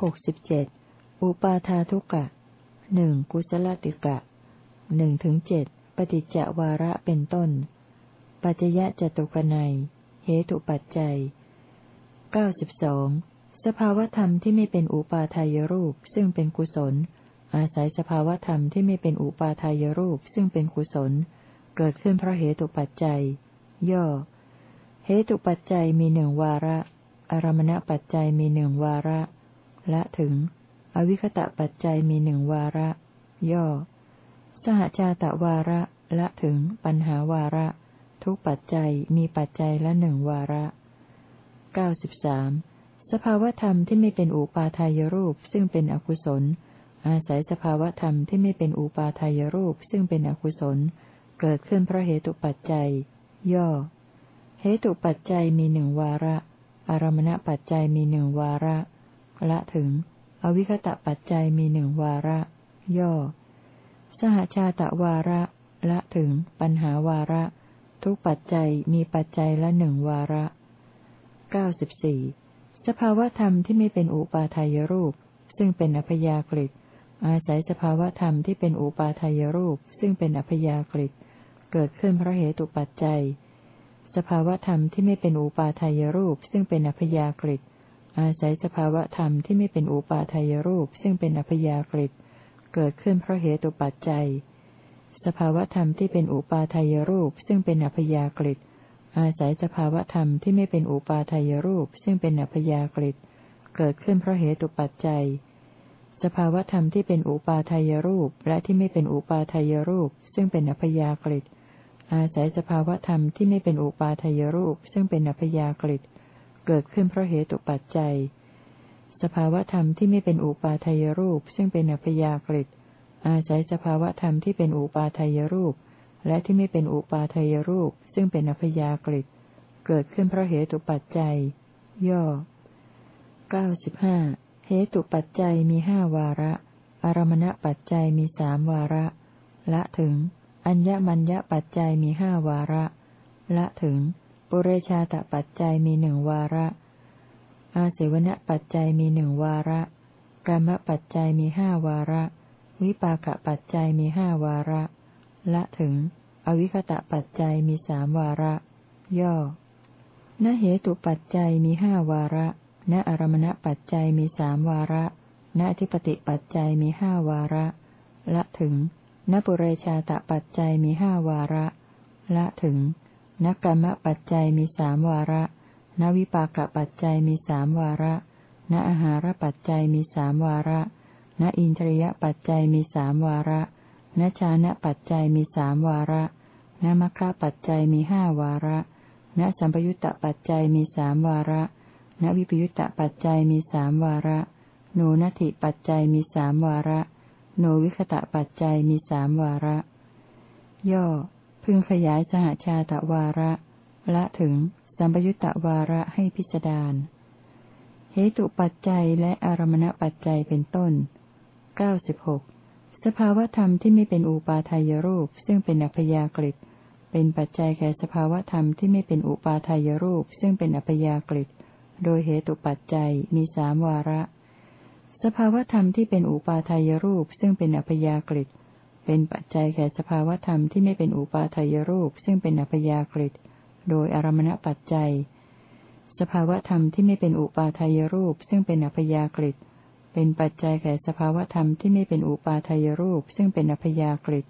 หกสิบเจ็ดอุปาทาทุกะหนึ่งกุศลติกะหนึ่งถึงเจ็ดปฏิจจวาระเป็นต้น ปัจยะจตุกนัย เหตุปัจจัยเก้าสิบสองสภาวธรรมที่ไม่เป็นอุปาทายรูปซึ่งเป็นกุศล อาศัยสภาวธรรมที่ไม่เป็นอุปาทายรูปซึ่งเป็นกุศล เกิดขึ้นเพราะเหตุปัจจัย ย่อ เหตุปัจจัยมีหนึ่งวาระ อารมณปัจจัยมีหนึ่งวาระ ละถึง อวิคตะปัจจัยมีหนึ่งวาระ ย่อ สหชาตะวาระละถึงปัญหาวาระ ทุกปัจจัยมีปัจจัยละหนึ่งวาระเก้าสิบสามสภาวธรรมที่ไม่เป็นอุปาทายรูปซึ่งเป็นอกุศล อาศัยสภาวธรรมที่ไม่เป็นอุปาทายรูปซึ่งเป็นอกุศล เกิดขึ้นเพราะเหตุปัจจัย ย่อ เหตุปัจจัยมีหนึ่งวาระ อารมณปัจจัยมีหนึ่งวาระ ละถึง อวิคตะปัจจัยมีหนึ่งวาระ ย่อ สหชาตะวาระ ละถึง ปัญหาวาระ ทุกปัจจัยมีปัจจัยละหนึ่งวาระเก้าสิบสี่สภาวธรรมที่ไม่เป็นอุปาทายรูป ซึ่งเป็นอัพยากฤิอาศัยสภาวธรรมที่เป็นอุปาทายรูป ซึ่งเป็นอัพยากฤิเกิดขึ้นเพราะเหตุปัจจัย สภาวธรรมที่ไม่เป็นอุปาทายรูป ซึ่งเป็นอัพยากฤิ อาศัยสภาวธรรมที่ไม่เป็นอุปาทายรูปซึ่งเป็นอัพยากฤิเกิดขึ้นเพราะเหตุปัจจัย สภาวธรรมที่เป็นอุปาทายรูปซึ่งเป็นอัพยากฤิอาศัยสภาวธรรมที่ไม่เป็นอุปาทายรูปซึ่งเป็นอัพยากฤิเกิดขึ้นเพราะเหตุปัจจัย สภาวธรรมที่เป็นอุปาทายรูปและที่ไม่เป็นอุปาทายรูปซึ่งเป็นอัพยากฤิอาศัยสภาวธรรมที่ไม่เป็นอุปาทายรูปซึ่งเป็นอัพยากฤิเเกิดขึ้นเพราะเหตุปัจจัย สภาวธรรมที่ไม่เป็นอุปาทายรูป ซึ่งเป็นอัพยากฤิอาศัยสภาวธรรมที่เป็นอุปาทายรูป และที่ไม่เป็นอุปาทายรูป ซึ่งเป็นอัพยากฤิเกิดขึ้นเพราะเหตุปัจจัย ย่อเก้าสิบห้าเหตุปัจจัยมีห้าวาระ อารมณปัจจัยมีสามวาระ ละถึง อัญญมัญญปัจจัยมีห้าวาระ ละถึง ปุเรชาตปัจจัยมีหนึ่งวาระ อาเสวณปัจจัยมีหนึ่งวาระกรรมปัจจัยมีห้าวาระ วิปากปัจจัยมีห้าวาระ ละถึง อวิคตะปัจจัยมีสามวาระ ย่อณเหตุปัจจัยมีห้าวาระ ณอารมณปัจจัยมีสามวาระ ณทิปติปัจจัยมีห้าวาระ ละถึง ณปุเรชาตปัจจัยมีห้าวาระ ละถึง ณกรรมปัจจัยมีสามวาระณวิปากปัจจัยมีสามวาระ ณอาหารปัจจัยมีสามวาระ ณอินทรียปัจจัยมีสามวาระ ณชานะปัจจัยมีสามวาระ ณมัคคะปัจจัยมีห้าวาระ ณสัมปยุตตปัจจัยมีสามวาระ ณวิปยุตตปัจจัยมีสามวาระ โนนัตถิปัจจัยมีสามวาระ โนวิคตะปัจจัยมีสามวาระ ย่อ พึงขยายสหชาตะวาระ ละถึงสัมปยุตตวาระให้พิจารณาเหตุปัจจัยและอารมณปัจจัยเป็นต้นเก้าสิบหกสภาวธรรมที่ไม่เป็นอุปาทายรูป ซึ่งเป็นอัพยากฤิตเป็นปัจจัยแก่สภาวธรรมที่ไม่เป็นอุปาทายรูป ซึ่งเป็นอัพยากฤิตโดยเหตุปัจจัยมีสามวาระ สภาวธรรมที่เป็นอุปาทายรูป ซึ่งเป็นอัพยากฤิต เป็นปัจจัยแก่สภาวธรรมที่ไม่เป็นอุปาทายรูป ซึ่งเป็นอัพยากฤิโดยอารมณปัจจัย สภาวธรรมที่ไม่เป็นอุปาทายรูป ซึ่งเป็นอัพยากฤิเป็นปัจจัยแก่สภาวธรรมที่ไม่เป็นอุปาทายรูป ซึ่งเป็นอัพยากฤิ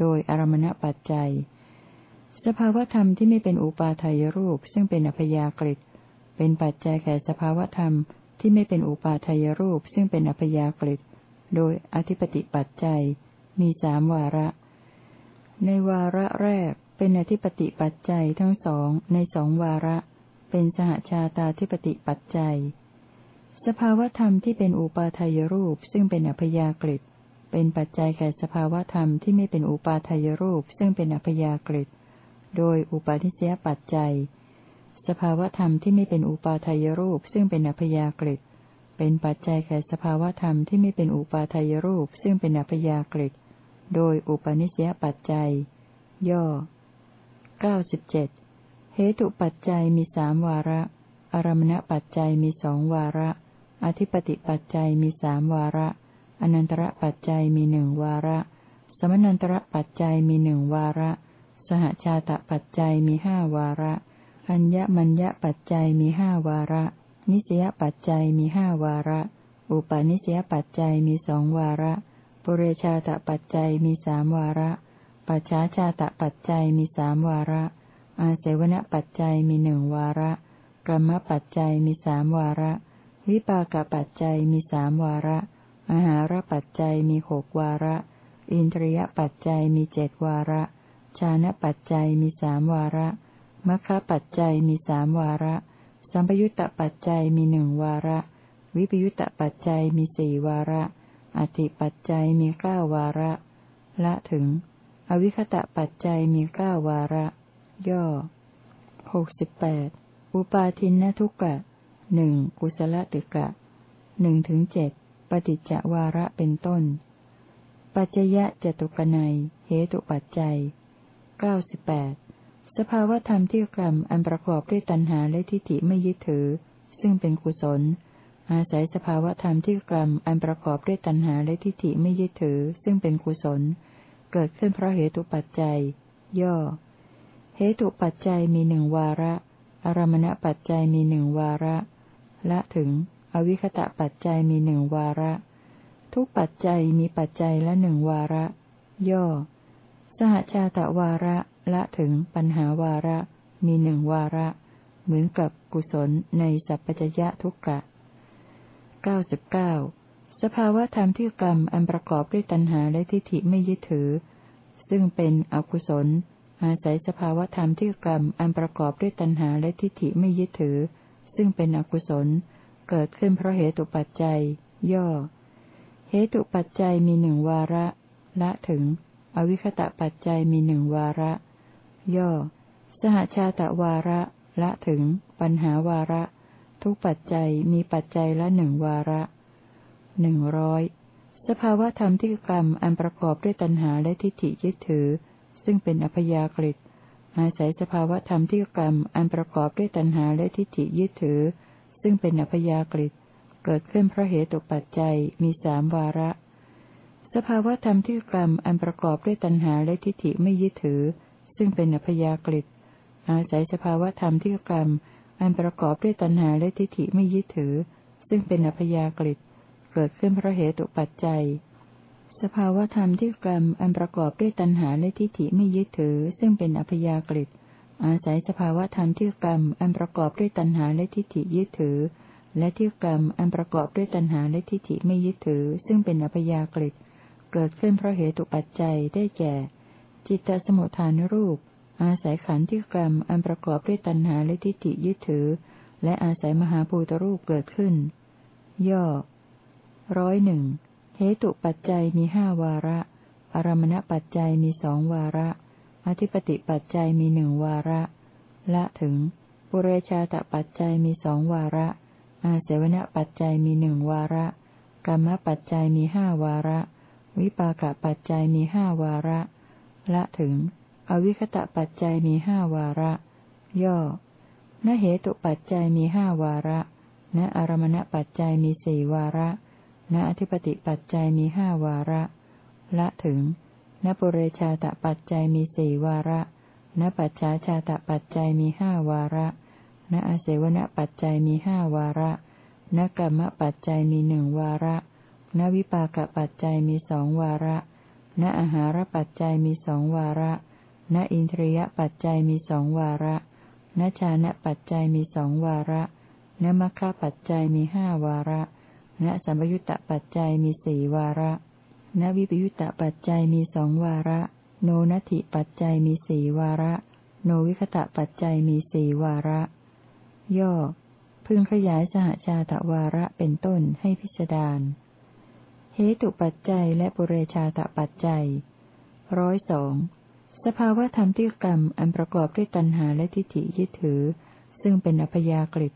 โดยอารมณปัจจัย สภาวธรรมที่ไม่เป็นอุปาทายรูป ซึ่งเป็นอัพยากฤิเป็นปัจจัยแก่สภาวธรรมที่ไม่เป็นอุปาทายรูป ซึ่งเป็นอัพยากฤิโดยอธิปติปัจจัย มีสามวาระ ในวาระแรกเป็นอธิปติปัจจัยทั้งสองในสองวาระ เป็นสหชาตาธิปติปัจจัย สภาวธรรมที่เป็นอุปาทายรูปซึ่งเป็นอัพยากฤิเป็นปัจจัยแก่สภาวธรรมที่ไม่เป็นอุปาทายรูปซึ่งเป็นอัพยากฤิโดยอุปาทิเสยปัจจัย สภาวธรรมที่ไม่เป็นอุปาทายรูปซึ่งเป็นอัพยากฤิ เป็นปัจจัยแก่สภาวธรรมที่ไม่เป็นอุปาทายรูปซึ่งเป็นอัพยากฤิโดยอุปาณิสยปัจจัย ย่อเก้าสิบเจ็ดเหตุปัจจัยมีสามวาระ อารมณปัจจัยมีสองวาระ อธิปติปัจจัยมีสามวาระ อนันตระปัจจัยมีหนึ่งวาระ สมนันตระปัจจัยมีหนึ่งวาระ สหชาตปัจจัยมีห้าวาระ อัญญมัญญปัจจัยมีห้าวาระ นิสยปัจจัยมีห้าวาระ อุปาณิสยปัจจัยมีสองวาระ ปุเรชาตปัจจัยมีสามวาระ ปัจฉาชาตปัจจัยมีสามวาระ อาเสวนปัจจัยมีหนึ่งวาระกรรมปัจจัยมีสามวาระ วิปากปัจจัยมีสามวาระอาหารปัจจัยมีหกวาระ อินทรียปัจจัยมีเจ็ดวาระ ชานะปัจจัยมีสามวาระมัคคะปัจจัยมีสามวาระ สัมปยุตตปัจจัยมีหนึ่งวาระ วิปยุตตปัจจัยมีสี่วาระ อธิปัจจัยมีเก้าวาระ ละถึง อวิคตะปัจจัยมีเก้าวาระ ย่อหกสิบแปดอุปาทินนทุกกะหนึ่งกุศลติกะหนึ่งถึงเจ็ดปฏิจจวาระเป็นต้น ปัจจยะจตุกนัยเหตุปัจจัยเก้าสิบแปด สภาวธรรมที่กรรมอันประกอบด้วยตัณหาและทิฏฐิไม่ยึดถือ ซึ่งเป็นกุศล อาศัยสภาวธรรมที่กรรมอันประกอบด้วยตัณหาและทิฏฐิไม่ยึดถือ ซึ่งเป็นกุศล เกิดขึ้นเพราะเหตุปัจจัย ย่อ เหตุปัจจัยมีหนึ่งวาระ อารมณปัจจัยมีหนึ่งวาระ ละถึง อวิคตะปัจจัยมีหนึ่งวาระ ทุกปัจจัยมีปัจจัยละหนึ่งวาระ ย่อ สหชาตะวาระ ละถึงปัญหาวาระมีหนึ่งวาระ เหมือนกับกุศลในสัพพจยะทุกกะเก้าสิบเก้าสภาวะธรรมที่กรรมอันประกอบด้วยตัณหาและทิฏฐิไม่ยึดถือ ซึ่งเป็นอกุศล อาศัยสภาวธรรมที่กรรมอันประกอบด้วยตัณหาและทิฏฐิไม่ยึดถือ ซึ่งเป็นอกุศล เกิดขึ้นเพราะเหตุปัจจัย ย่อ เหตุปัจจัยมีหนึ่งวาระ ละถึง อวิคตะปัจจัยมีหนึ่งวาระ ย่อ สหชาตะวาระ ละถึง ปัญหาวาระ ทุกปัจจัยมีปัจจัยละหนึ่งวาระหนึ่งร้อยสภาวธรรมที่กรรมอันประกอบด้วยตัณหาและทิฏฐิยึดถือ ซึ่งเป็นอัพยากฤิอาศัยสภาวธรรมที่กรรมอันประกอบด้วยตัณหาและทิฏฐิยึดถือ ซึ่งเป็นอัพยากฤิเกิดขึ้นเพราะเหตุปัจจัยมีสามวาระ สภาวธรรมที่กรรมอันประกอบด้วยตัณหาและทิฏฐิไม่ยึดถือ ซึ่งเป็นอัพยากฤิอาศัยสภาวธรรมที่กรรม อันประกอบด้วยตัณหาและทิฏฐิไม่ยึดถือ ซึ่งเป็นอัพยากฤิเกิดขึ้นเพราะเหตุปัจจัย สภาวธรรมที่กรรม อันประกอบด้วยตัณหาและทิฏฐิไม่ยึดถือ ซึ่งเป็นอัพยากฤิอาศัยสภาวธรรมที่กรรม อันประกอบด้วยตัณหาและทิฏฐิยึดถือ และที่กรรม อันประกอบด้วยตัณหาและทิฏฐิไม่ยึดถือ ซึ่งเป็นอัพยากฤิเกิดขึ้นเพราะเหตุปัจจัยได้แก่ จิตตสมุทฐานรูป อาศัยขันธ์ที่กรรมอันประกอบด้วยตัณหาและทิฏฐิยึดถือ และอาศัยมหาภูตรูปเกิดขึ้น ย่อร้อยหนึ่งเหตุปัจจัยมีห้าวาระ อารมณปัจจัยมีสองวาระ อธิปติปัจจัยมีหนึ่งวาระ ละถึง ปุเรชาตปัจจัยมีสองวาระ อาเสวนปัจจัยมีหนึ่งวาระ กรรมปัจจัยมีห้าวาระ วิปากปัจจัยมีห้าวาระ ละถึง อวิคตะปัจจัยมีห้าวาระ ย่อนเหตุปัจจัยมีห้าวาระ ณอารมณปัจจัยมีสี่วาระ ณอธิปติปัจจัยมีห้าวาระ ละถึง ณปุเรชาตปัจจัยมีสี่วาระ ณปัจฉาชาตปัจจัยมีห้าวาระ ณอาเสวนปัจจัยมีห้าวาระณกรรมปัจจัยมีหนึ่งวาระ ณวิปากปัจจัยมีสองวาระ ณอาหารปัจจัยมีสองวาระ ณอินทรียปัจจัยมีสองวาระ ณชานะปัจจัยมีสองวาระ ณมัคคะปัจจัยมีห้าวาระ ณสัมยุตตปัจจัยมีสี่วาระ ณวิปยุตตปัจจัยมีสองวาระ โนนัตถิปัจจัยมีสี่วาระ โนวิคตะปัจจัยมีสี่วาระ ย่อ พึงขยายสหชาตวาระเป็นต้นให้พิจารณา เหตุปัจจัยและปุเรชาตปัจจัยร้อยสองสภาวธรรมที่กรรมอันประกอบด้วยตัณหาและทิฏฐิยึดถือ ซึ่งเป็นอัพยากฤิ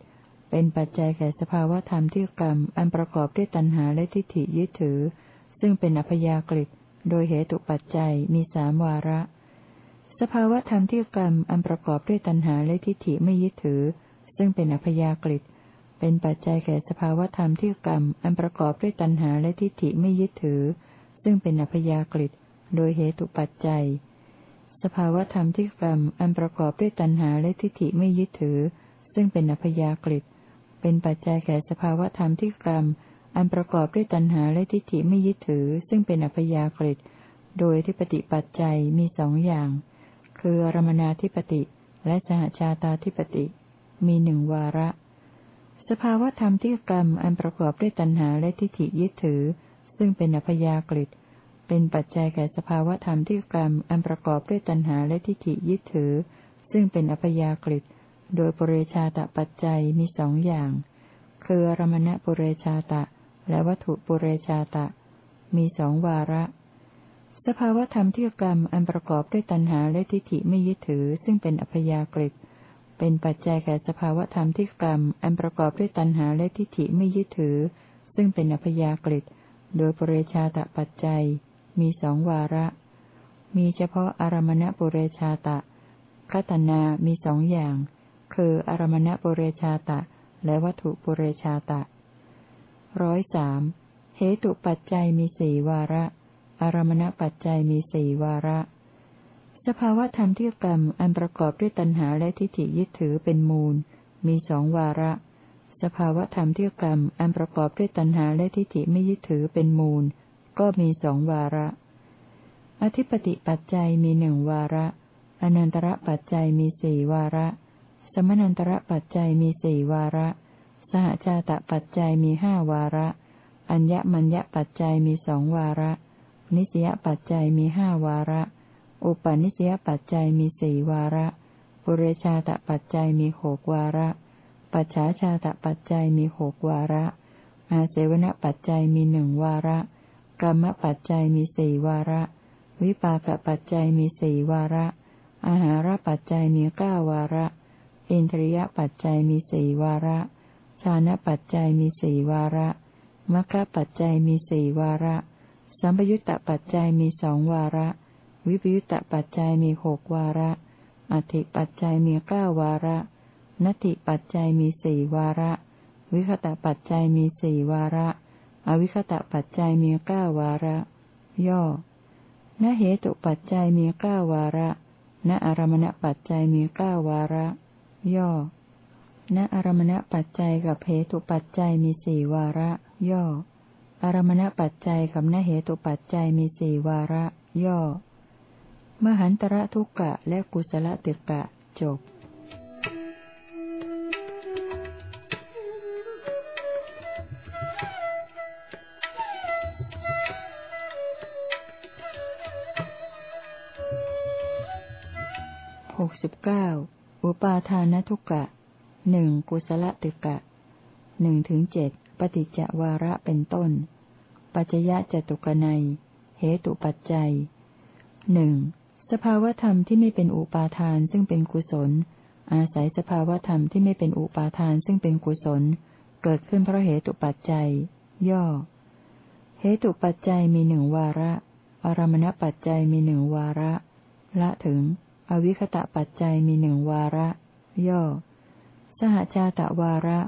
เป็นปัจจัยแก่สภาวธรรมที่กรรมอันประกอบด้วยตัณหาและทิฏฐิยึดถือ ซึ่งเป็นอัพยากฤิโดยเหตุปัจจัยมีสามวาระ สภาวธรรมที่กรรมอันประกอบด้วยตัณหาและทิฏฐิไม่ยึดถือ ซึ่งเป็นอัพยากฤิ เป็นปัจจัยแก่สภาวธรรมที่กรรม อันประกอบด้วยตัณหาและทิฏฐิไม่ยึดถือ ซึ่งเป็นอัพยากฤิโดยเหตุปัจจัย สภาวธรรมที่กรรม อันประกอบด้วยตัณหาและทิฏฐิไม่ยึดถือ ซึ่งเป็นอัพยากฤิเป็นปัจจัยแก่สภาวธรรมที่กรรม อันประกอบด้วยตัณหาและทิฏฐิไม่ยึดถือ ซึ่งเป็นอัพยากฤิโดยที่ปฏิปัจจัยมีสองอย่าง คืออรมนาธิปติ และสหชาตาธิปติ มีหนึ่งวาระ สภาวธรรมที่กรรมอันประกอบด้วยตัณหาและทิฏฐิยึดถือ ซึ่งเป็นอัพยากฤิเป็นปัจจัยแก่สภาวธรรมที่กรรมอันประกอบด้วยตัณหาและทิฏฐิยึดถือ ซึ่งเป็นอัพยากฤิโดยปุเรชาตปัจจัยมีสองอย่าง คืออรมณปุเรชาตะ และวัตถุปุเรชาตะ มีสองวาระ สภาวธรรมที่กรรมอันประกอบด้วยตัณหาและทิฏฐิไม่ยึดถือ ซึ่งเป็นอัพยากฤิต เป็นปัจจัยแก่สภาวธรรมที่กรรม อันประกอบด้วยตัณหาและทิฏฐิไม่ยึดถือ ซึ่งเป็นอพยากฤิโดยปุเรชาตปัจจัย มีสองวาระ มีเฉพาะอารมณปุเรชาตะคัตนามีสองอย่าง คืออารมณปุเรชาตะ และวัตถุปุเรชาตะร้อยสามเหตุปัจจัยมีสี่วาระ อารมณปัจจัยมีสี่วาระ สภาวะธรรมที่กรรมอันประกอบด้วยตัณหาและทิฏฐิยึดถือเป็นมูล มีสองวาระ สภาวะธรรมที่กรรมอันประกอบด้วยตัณหาและทิฏฐิไม่ยึดถือเป็นมูล ก็มีสองวาระ อธิปติปัจจัยมีหนึ่งวาระอนันตระปัจจัยมีสี่วาระ สมนันตระปัจจัยมีสี่วาระ สหชาตปัจจัยมีห้าวาระ อัญญมัญญปัจจัยมีสองวาระ นิสยปัจจัยมีห้าวาระ อุปนิสยปัจจัยมีสี่วาระ ปุเรชาตปัจจัยมีหกวาระ ปัจฉาชาตปัจจัยมีหกวาระ อาเสวนปัจจัยมีหนึ่งวาระ กรรมปัจจัยมีสี่วาระ วิปากปัจจัยมีสี่วาระ อาหารปัจจัยมีเก้าวาระ อินทรียปัจจัยมีสี่วาระชานะปัจจัยมีสี่วาระมรรคปัจจัยมีสี่วาระ สัมปยุตตปัจจัยมีสองวาระ วิปยุตตปัจจัยมีหกวาระ อธิปัจจัยมีเก้าวาระ นติปัจจัยมีสี่วาระ วิคตปัจจัยมีสี่วาระ อวิคตปัจจัยมีเก้าวาระ ย่อนเหตุปัจจัยมีเก้าวาระ ณอารมณปัจจัยมีเก้าวาระ ย่อ ณอารมณปัจจัยกับเหตุปัจจัยมีสี่วาระ ย่อ อารมณปัจจัยกับณเหตุปัจจัยมีสี่วาระ ย่อ มหันตระทุกกะและกุศลติกะจบหกสิบเก้าอุปาทานทุกะหนึ่งกุศลติกะหนึ่งถึงเจ็ดปฏิจจวาระเป็นต้น ปัจยะจตุกนัย เหตุปัจจัยหนึ่ง สภาวธรรมที่ไม่เป็นอุปาทานซึ่งเป็นกุศล อาศัยสภาวธรรมที่ไม่เป็นอุปาทานซึ่งเป็นกุศล เกิดขึ้นเพราะเหตุปัจจัย ย่อ เหตุปัจจัยมีหนึ่งวาระ อารมณปัจจัยมีหนึ่งวาระ ละถึง อวิคตะปัจจัยมีหนึ่งวาระ ย่อ สหชาตะวาระ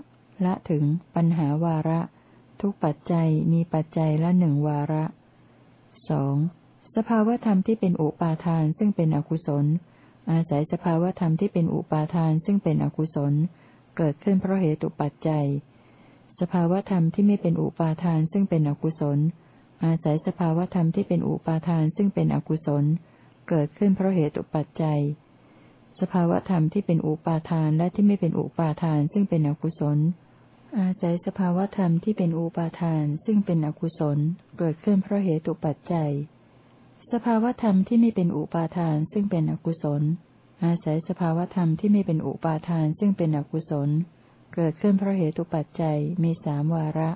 ละถึง ปัญหาวาระ ทุกปัจจัยมีปัจจัยละหนึ่งวาระสอง สภาวธรรมที่เป็นอุปาทานซึ่งเป็นอกุศล อาศัยสภาวธรรมที่เป็นอุปาทานซึ่งเป็นอกุศล เกิดขึ้นเพราะเหตุปัจจัย สภาวธรรมที่ไม่เป็นอุปาทานซึ่งเป็นอกุศล อาศัยสภาวธรรมที่เป็นอุปาทานซึ่งเป็นอกุศล เกิดขึ้นเพราะเหตุปัจจัย สภาวธรรมที่เป็นอุปาทานและที่ไม่เป็นอุปาทานซึ่งเป็นอกุศลอาศัยสภาวธรรมที่เป็นอุปาทานซึ่งเป็นอกุศล เกิดขึ้นเพราะเหตุปัจจัย สภาวธรรมที่ไม่เป็นอุปาทานซึ่งเป็นอกุศล อาศัยสภาวธรรมที่ไม่เป็นอุปาทานซึ่งเป็นอกุศล เกิดขึ้นเพราะเหตุปัจจัยมีสามวาระ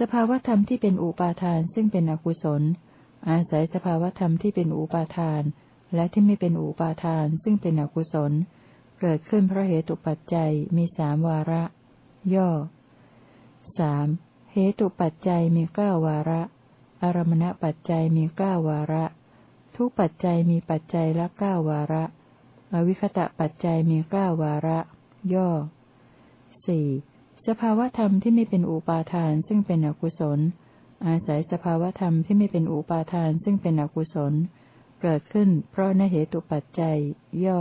สภาวธรรมที่เป็นอุปาทานซึ่งเป็นอกุศล อาศัยสภาวธรรมที่เป็นอุปาทาน และที่ไม่เป็นอุปาทานซึ่งเป็นอกุศล เกิดขึ้นเพราะเหตุปัจจัยมีสามวาระ ย่อสามเหตุปัจจัยมีเก้าวาระ อารมณปัจจัยมีเก้าวาระ ทุกปัจจัยมีปัจจัยละเก้าวาระ อวิคตะปัจจัยมีเก้าวาระ ย่อสี่สภาวธรรมที่ไม่เป็นอุปาทานซึ่งเป็นอกุศล อาศัยสภาวธรรมที่ไม่เป็นอุปาทานซึ่งเป็นอกุศล เกิดขึ้นเพราะนเหตุปัจจัย ย่อ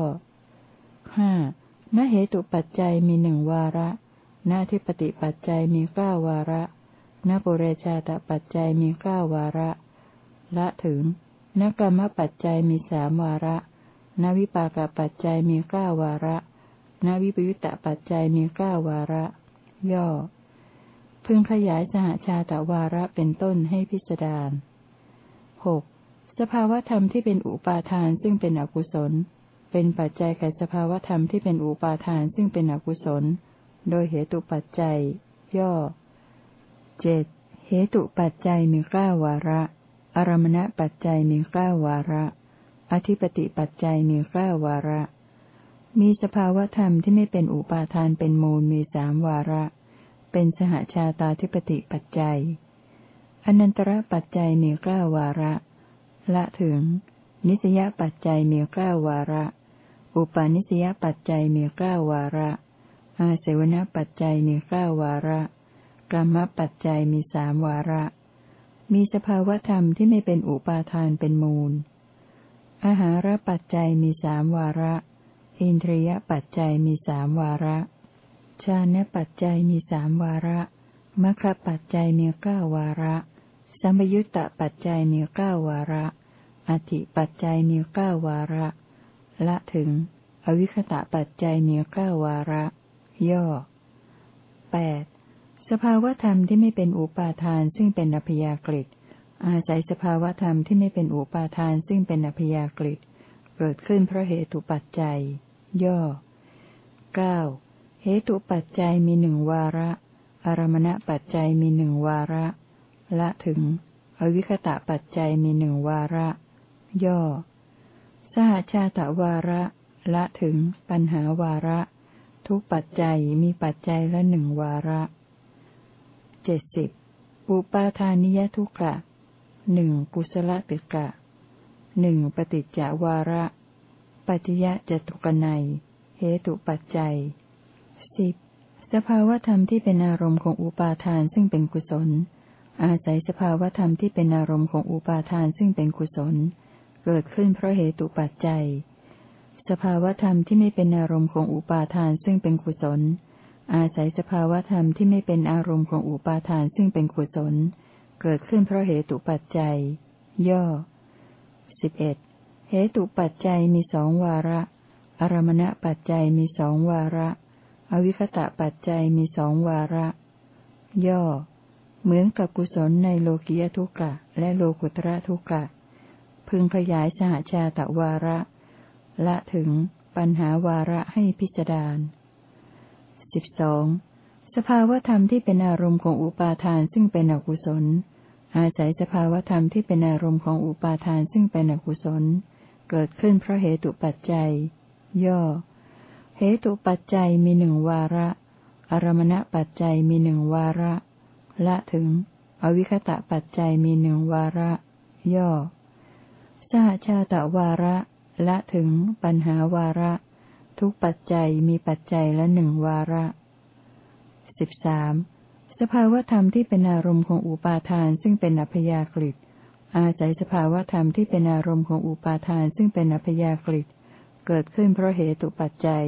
ห้านเหตุปัจจัยมีหนึ่งวาระนาทิปติปัจจัยมีเก้าวาระ นปุเรชาตปัจจัยมีเก้าวาระ ละถึงนกรรมปัจจัยมีสามวาระ นวิปากปัจจัยมีเก้าวาระ นวิปยุตตปัจจัยมีเก้าวาระ ย่อ พึงขยายสหชาตวาระเป็นต้นให้พิจารณาหกสภาวธรรมที่เป็นอุปาทานซึ่งเป็นอกุศล เป็นปัจจัยแก่สภาวธรรมที่เป็นอุปาทานซึ่งเป็นอกุศล โดยเหตุปัจจัย ย่อ เจ็ดเหตุปัจจัยมีเก้าวาระ อารมณปัจจัยมีเก้าวาระ อธิปติปัจจัยมีเก้าวาระ มีสภาวธรรมที่ไม่เป็นอุปาทานเป็นมูลมีสามวาระ เป็นสหชาตาธิปติปัจจัย อนันตระปัจจัยมีเก้าวาระ ละถึง นิสยปัจจัยมีเก้าวาระ อุปาณิสยปัจจัยมีเก้าวาระ อาเสวนปัจจัยมีเก้าวาระ กรรมปัจจัยมีสามวาระ มีสภาวธรรมที่ไม่เป็นอุปาทานเป็นมูล อาหารปัจจัยมีสามวาระ อินทรียปัจจัยมีสามวาระ ชาณปัจจัยมีสามวาระมรรคปัจจัยมีเก้าวาระ สัมยุตตปัจจัยมีเก้าวาระ อธิปัจจัยมีเก้าวาระ ละถึง อวิคตะปัจจัยมีเก้าวาระ ย่อแปด สภาวธรรมที่ไม่เป็นอุปาทานซึ่งเป็นอพยากฤิอาศัยสภาวธรรมที่ไม่เป็นอุปาทานซึ่งเป็นอพยากฤิเกิดขึ้นเพราะเหตุปัจจัย ย่อเก้าเหตุปัจจัยมีหนึ่งวาระ อารมณปัจจัยมีหนึ่งวาระ ละถึง อวิคตะปัจจัยมีหนึ่งวาระ ย่อ สหชาตวาระ ละถึง ปัญหาวาระ ทุกปัจจัยมีปัจจัยละหนึ่งวาระ เจ็ดสิบปุปาทานิยทุกะหนึ่งกุศลติกะหนึ่งปฏิจจวาระ ปัจยะจตุกนัยเหตุปัจจัยสิบสภาวธรรมที่เป็นอารมณ์ของอุปาทานซึ่งเป็นกุศล อาศัยสภาวธรรมที่เป็นอารมณ์ของอุปาทานซึ่งเป็นกุศล เกิดขึ้นเพราะเหตุปัจจัย สภาวธรรมที่ไม่เป็นอารมณ์ของอุปาทานซึ่งเป็นกุศล อาศัยสภาวธรรมที่ไม่เป็นอารมณ์ของอุปาทานซึ่งเป็นกุศล เกิดขึ้นเพราะเหตุปัจจัย ย่อสิบเอ็ดเหตุปัจจัยมีสองวาระ อารมณปัจจัยมีสองวาระ อวิคตะปัจจัยมีสองวาระ ย่อ เหมือนกับกุศลในโลกิยทุกะและโลกุตระทุกะ พึงขยายสหชาตวาระ ละถึงปัญหาวาระให้พิจารณา สิบสองสภาวธรรมที่เป็นอารมณ์ของอุปาทานซึ่งเป็นอกุศล อาศัยสภาวธรรมที่เป็นอารมณ์ของอุปาทานซึ่งเป็นอกุศล เกิดขึ้นเพราะเหตุปัจจัย ย่อ เหตุปัจจัยมีหนึ่งวาระ อารมณปัจจัยมีหนึ่งวาระ ละถึง อวิคตะปัจจัยมีหนึ่งวาระ ย่อ สหชาตวาระ ละถึงปัญหาวาระ ทุกปัจจัยมีปัจจัยละหนึ่งวาระสิบสามสภาวธรรมที่เป็นอารมณ์ของอุปาทานซึ่งเป็นอัพยากฤิอาศัยสภาวธรรมที่เป็นอารมณ์ของอุปาทานซึ่งเป็นอัพยากฤิเกิดขึ้นเพราะเหตุปัจจัย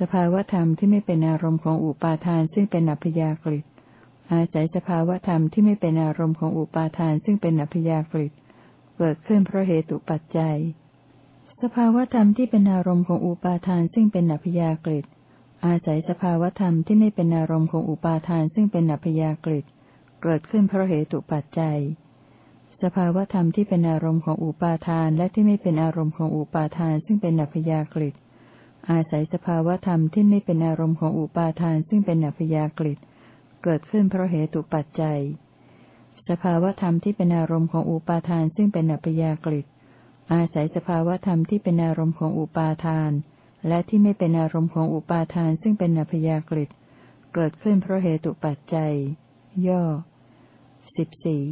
สภาวธรรมที่ไม่เป็นอารมณ์ของอุปาทานซึ่งเป็นอัพยากฤิอาศัยสภาวธรรมที่ไม่เป็นอารมณ์ของอุปาทานซึ่งเป็นอัพยากฤิเกิดขึ้นเพราะเหตุปัจจัย สภาวธรรมที่เป็นอารมณ์ของอุปาทานซึ่งเป็นอัพยากฤิอาศัยสภาวธรรมที่ไม่เป็นอารมณ์ของอุปาทานซึ่งเป็นอัพยากฤิเกิดขึ้นเพราะเหตุปัจจัย สภาวธรรมที่เป็นอารมณ์ของอุปาทานและที่ไม่เป็นอารมณ์ของอุปาทานซึ่งเป็นอัพยากฤิอาศัยสภาวธรรมที่ไม่เป็นอารมณ์ของอุปาทานซึ่งเป็นอัพยากฤิเกิดขึ้นเพราะเหตุปัจจัย สภาวธรรมที่เป็นอารมณ์ของอุปาทานซึ่งเป็นอัพยากฤิ อาศัยสภาวธรรมที่เป็นอารมณ์ของอุปาทาน และที่ไม่เป็นอารมณ์ของอุปาทานซึ่งเป็นอัพยากฤิเกิดขึ้นเพราะเหตุปัจจัย ย่อสิบสี่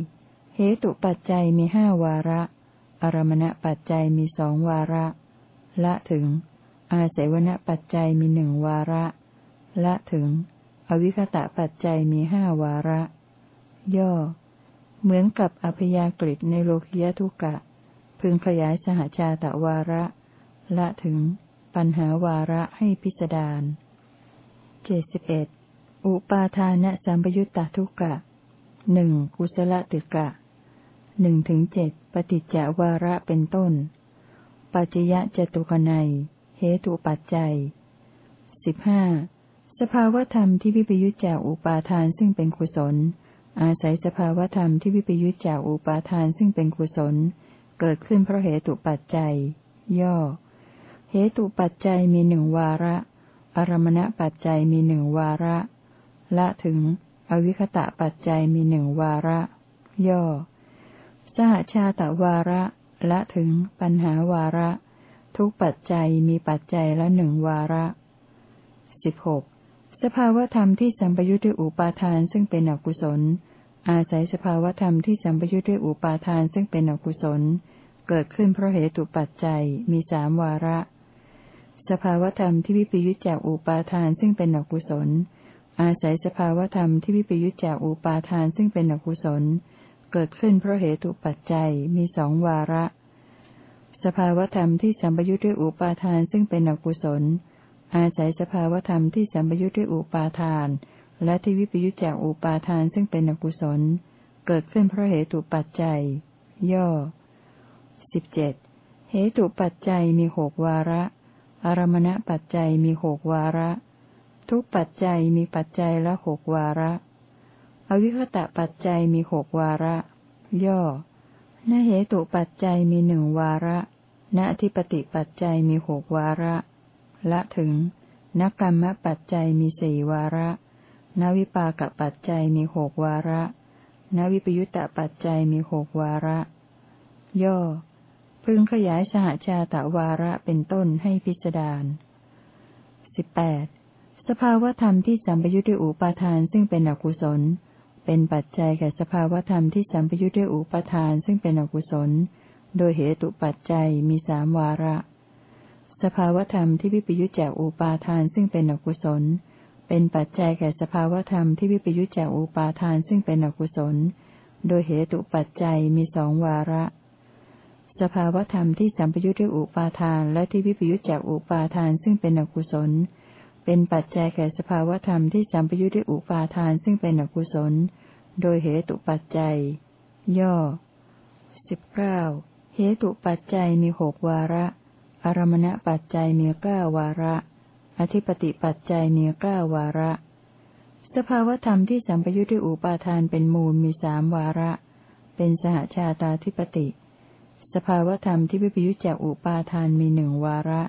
เหตุปัจจัยมีห้าวาระ อารมณปัจจัยมีสองวาระ ละถึง อาศัยวณปัจจัยมีหนึ่งวาระ ละถึง อวิคตะปัจจัยมีห้าวาระ ย่อ เหมือนกับอพยากฤิในโลคิยทุกะ พึงขยายสหชาตะวาระ ละถึง ปัญหาวาระให้พิสดารเจ็ดสิบเอ็ดอุปาทานะสัมปยุตตทุกะหนึ่งกุศลติกะหนึ่งถึงเจ็ดปฏิจจวาระเป็นต้น ปัจยะจตุคนัยเหตุปัจจัยสิบห้าสภาวธรรมที่วิปยุจจากอุปาทานซึ่งเป็นกุศล อาศัยสภาวธรรมที่วิปยุจจากอุปาทานซึ่งเป็นกุศล เกิดขึ้นเพราะเหตุปัจจัย ย่อ เหตุปัจจัยมีหนึ่งวาระ อารมณปัจจัยมีหนึ่งวาระ ละถึง อวิคตะปัจจัยมีหนึ่งวาระ ย่อ สหชาตวาระ ละถึง ปัญหาวาระ ทุกปัจจัยมีปัจจัยละหนึ่งวาระสิบหกสภาวธรรมที่สัมปยุทธ์ด้วยอุปาทานซึ่งเป็นอกุศล อาศัยสภาวธรรมที่สัมปยุทธ์ด้วยอุปาทานซึ่งเป็นอกุศล เกิดขึ้นเพราะเหตุปัจจัยมีสามวาระ สภาวธรรมที่วิปยุจจากอุปาทานซึ่งเป็นอกุศล อาศัยสภาวธรรมที่วิปยุจจากอุปาทานซึ่งเป็นอกุศล เกิดขึ้นเพราะเหตุปัจจัยมีสองวาระ สภาวธรรมที่สัมปยุทธ์ด้วยอุปาทานซึ่งเป็นอกุศล อาศัยสภาวธรรมที่สัมปยุทธ์ด้วยอุปาทาน และที่วิปยุจจากอุปาทานซึ่งเป็นอกุศล เกิดขึ้นเพราะเหตุปัจจัย ย่อสิบเจ็ดเหตุปัจจัยมีหกวาระ อารมณปัจจัยมีหกวาระ ทุกปัจจัยมีปัจจัยละหกวาระ อวิคตะปัจจัยมีหกวาระ ย่อนเหตุปัจจัยมีหนึ่งวาระณทิปติปัจจัยมีหกวาระ ละถึงนักกรรมปัจจัยมีสี่วาระ นวิปากปัจจัยมีหกวาระ นวิปยุตตปัจจัยมีหกวาระ ย่อ พึงขยายสหชาตะวาระเป็นต้นให้พิจารณาสิบแปดสภาวธรรมที่สัมปยุทธ์ด้วยอุปาทานซึ่งเป็นอกุศล เป็นปัจจัยแก่สภาวธรรมที่สัมปยุทธ์ด้วยอุปาทานซึ่งเป็นอกุศล โดยเหตุปัจจัยมีสามวาระ สภาวธรรมที่วิปยุจจากอุปาทานซึ่งเป็นอกุศล เป็นปัจจัยแก่สภาวธรรมที่วิปยุจจากอุปาทานซึ่งเป็นอกุศล โดยเหตุปัจจัยมีสองวาระ สภาวธรรมที่สัมปยุจด้วยอุปาทานและที่วิปยุจจากอุปาทานซึ่งเป็นอกุศล เป็นปัจจัยแก่สภาวธรรมที่สัมปยุจด้วยอุปาทานซึ่งเป็นอกุศล โดยเหตุปัจจัย ย่อสิบเก้าเหตุปัจจัยมีหกวาระ อารมณปัจจัยมีเก้าวาระ อธิปติปัจจัยมีเก้าวาระ สภาวธรรมที่สัมปยุทธ์ด้วยอุปาทานเป็นมูลมีสามวาระ เป็นสหชาตาธิปติ สภาวธรรมที่วิปยุจจากอุปาทานมีหนึ่งวาระ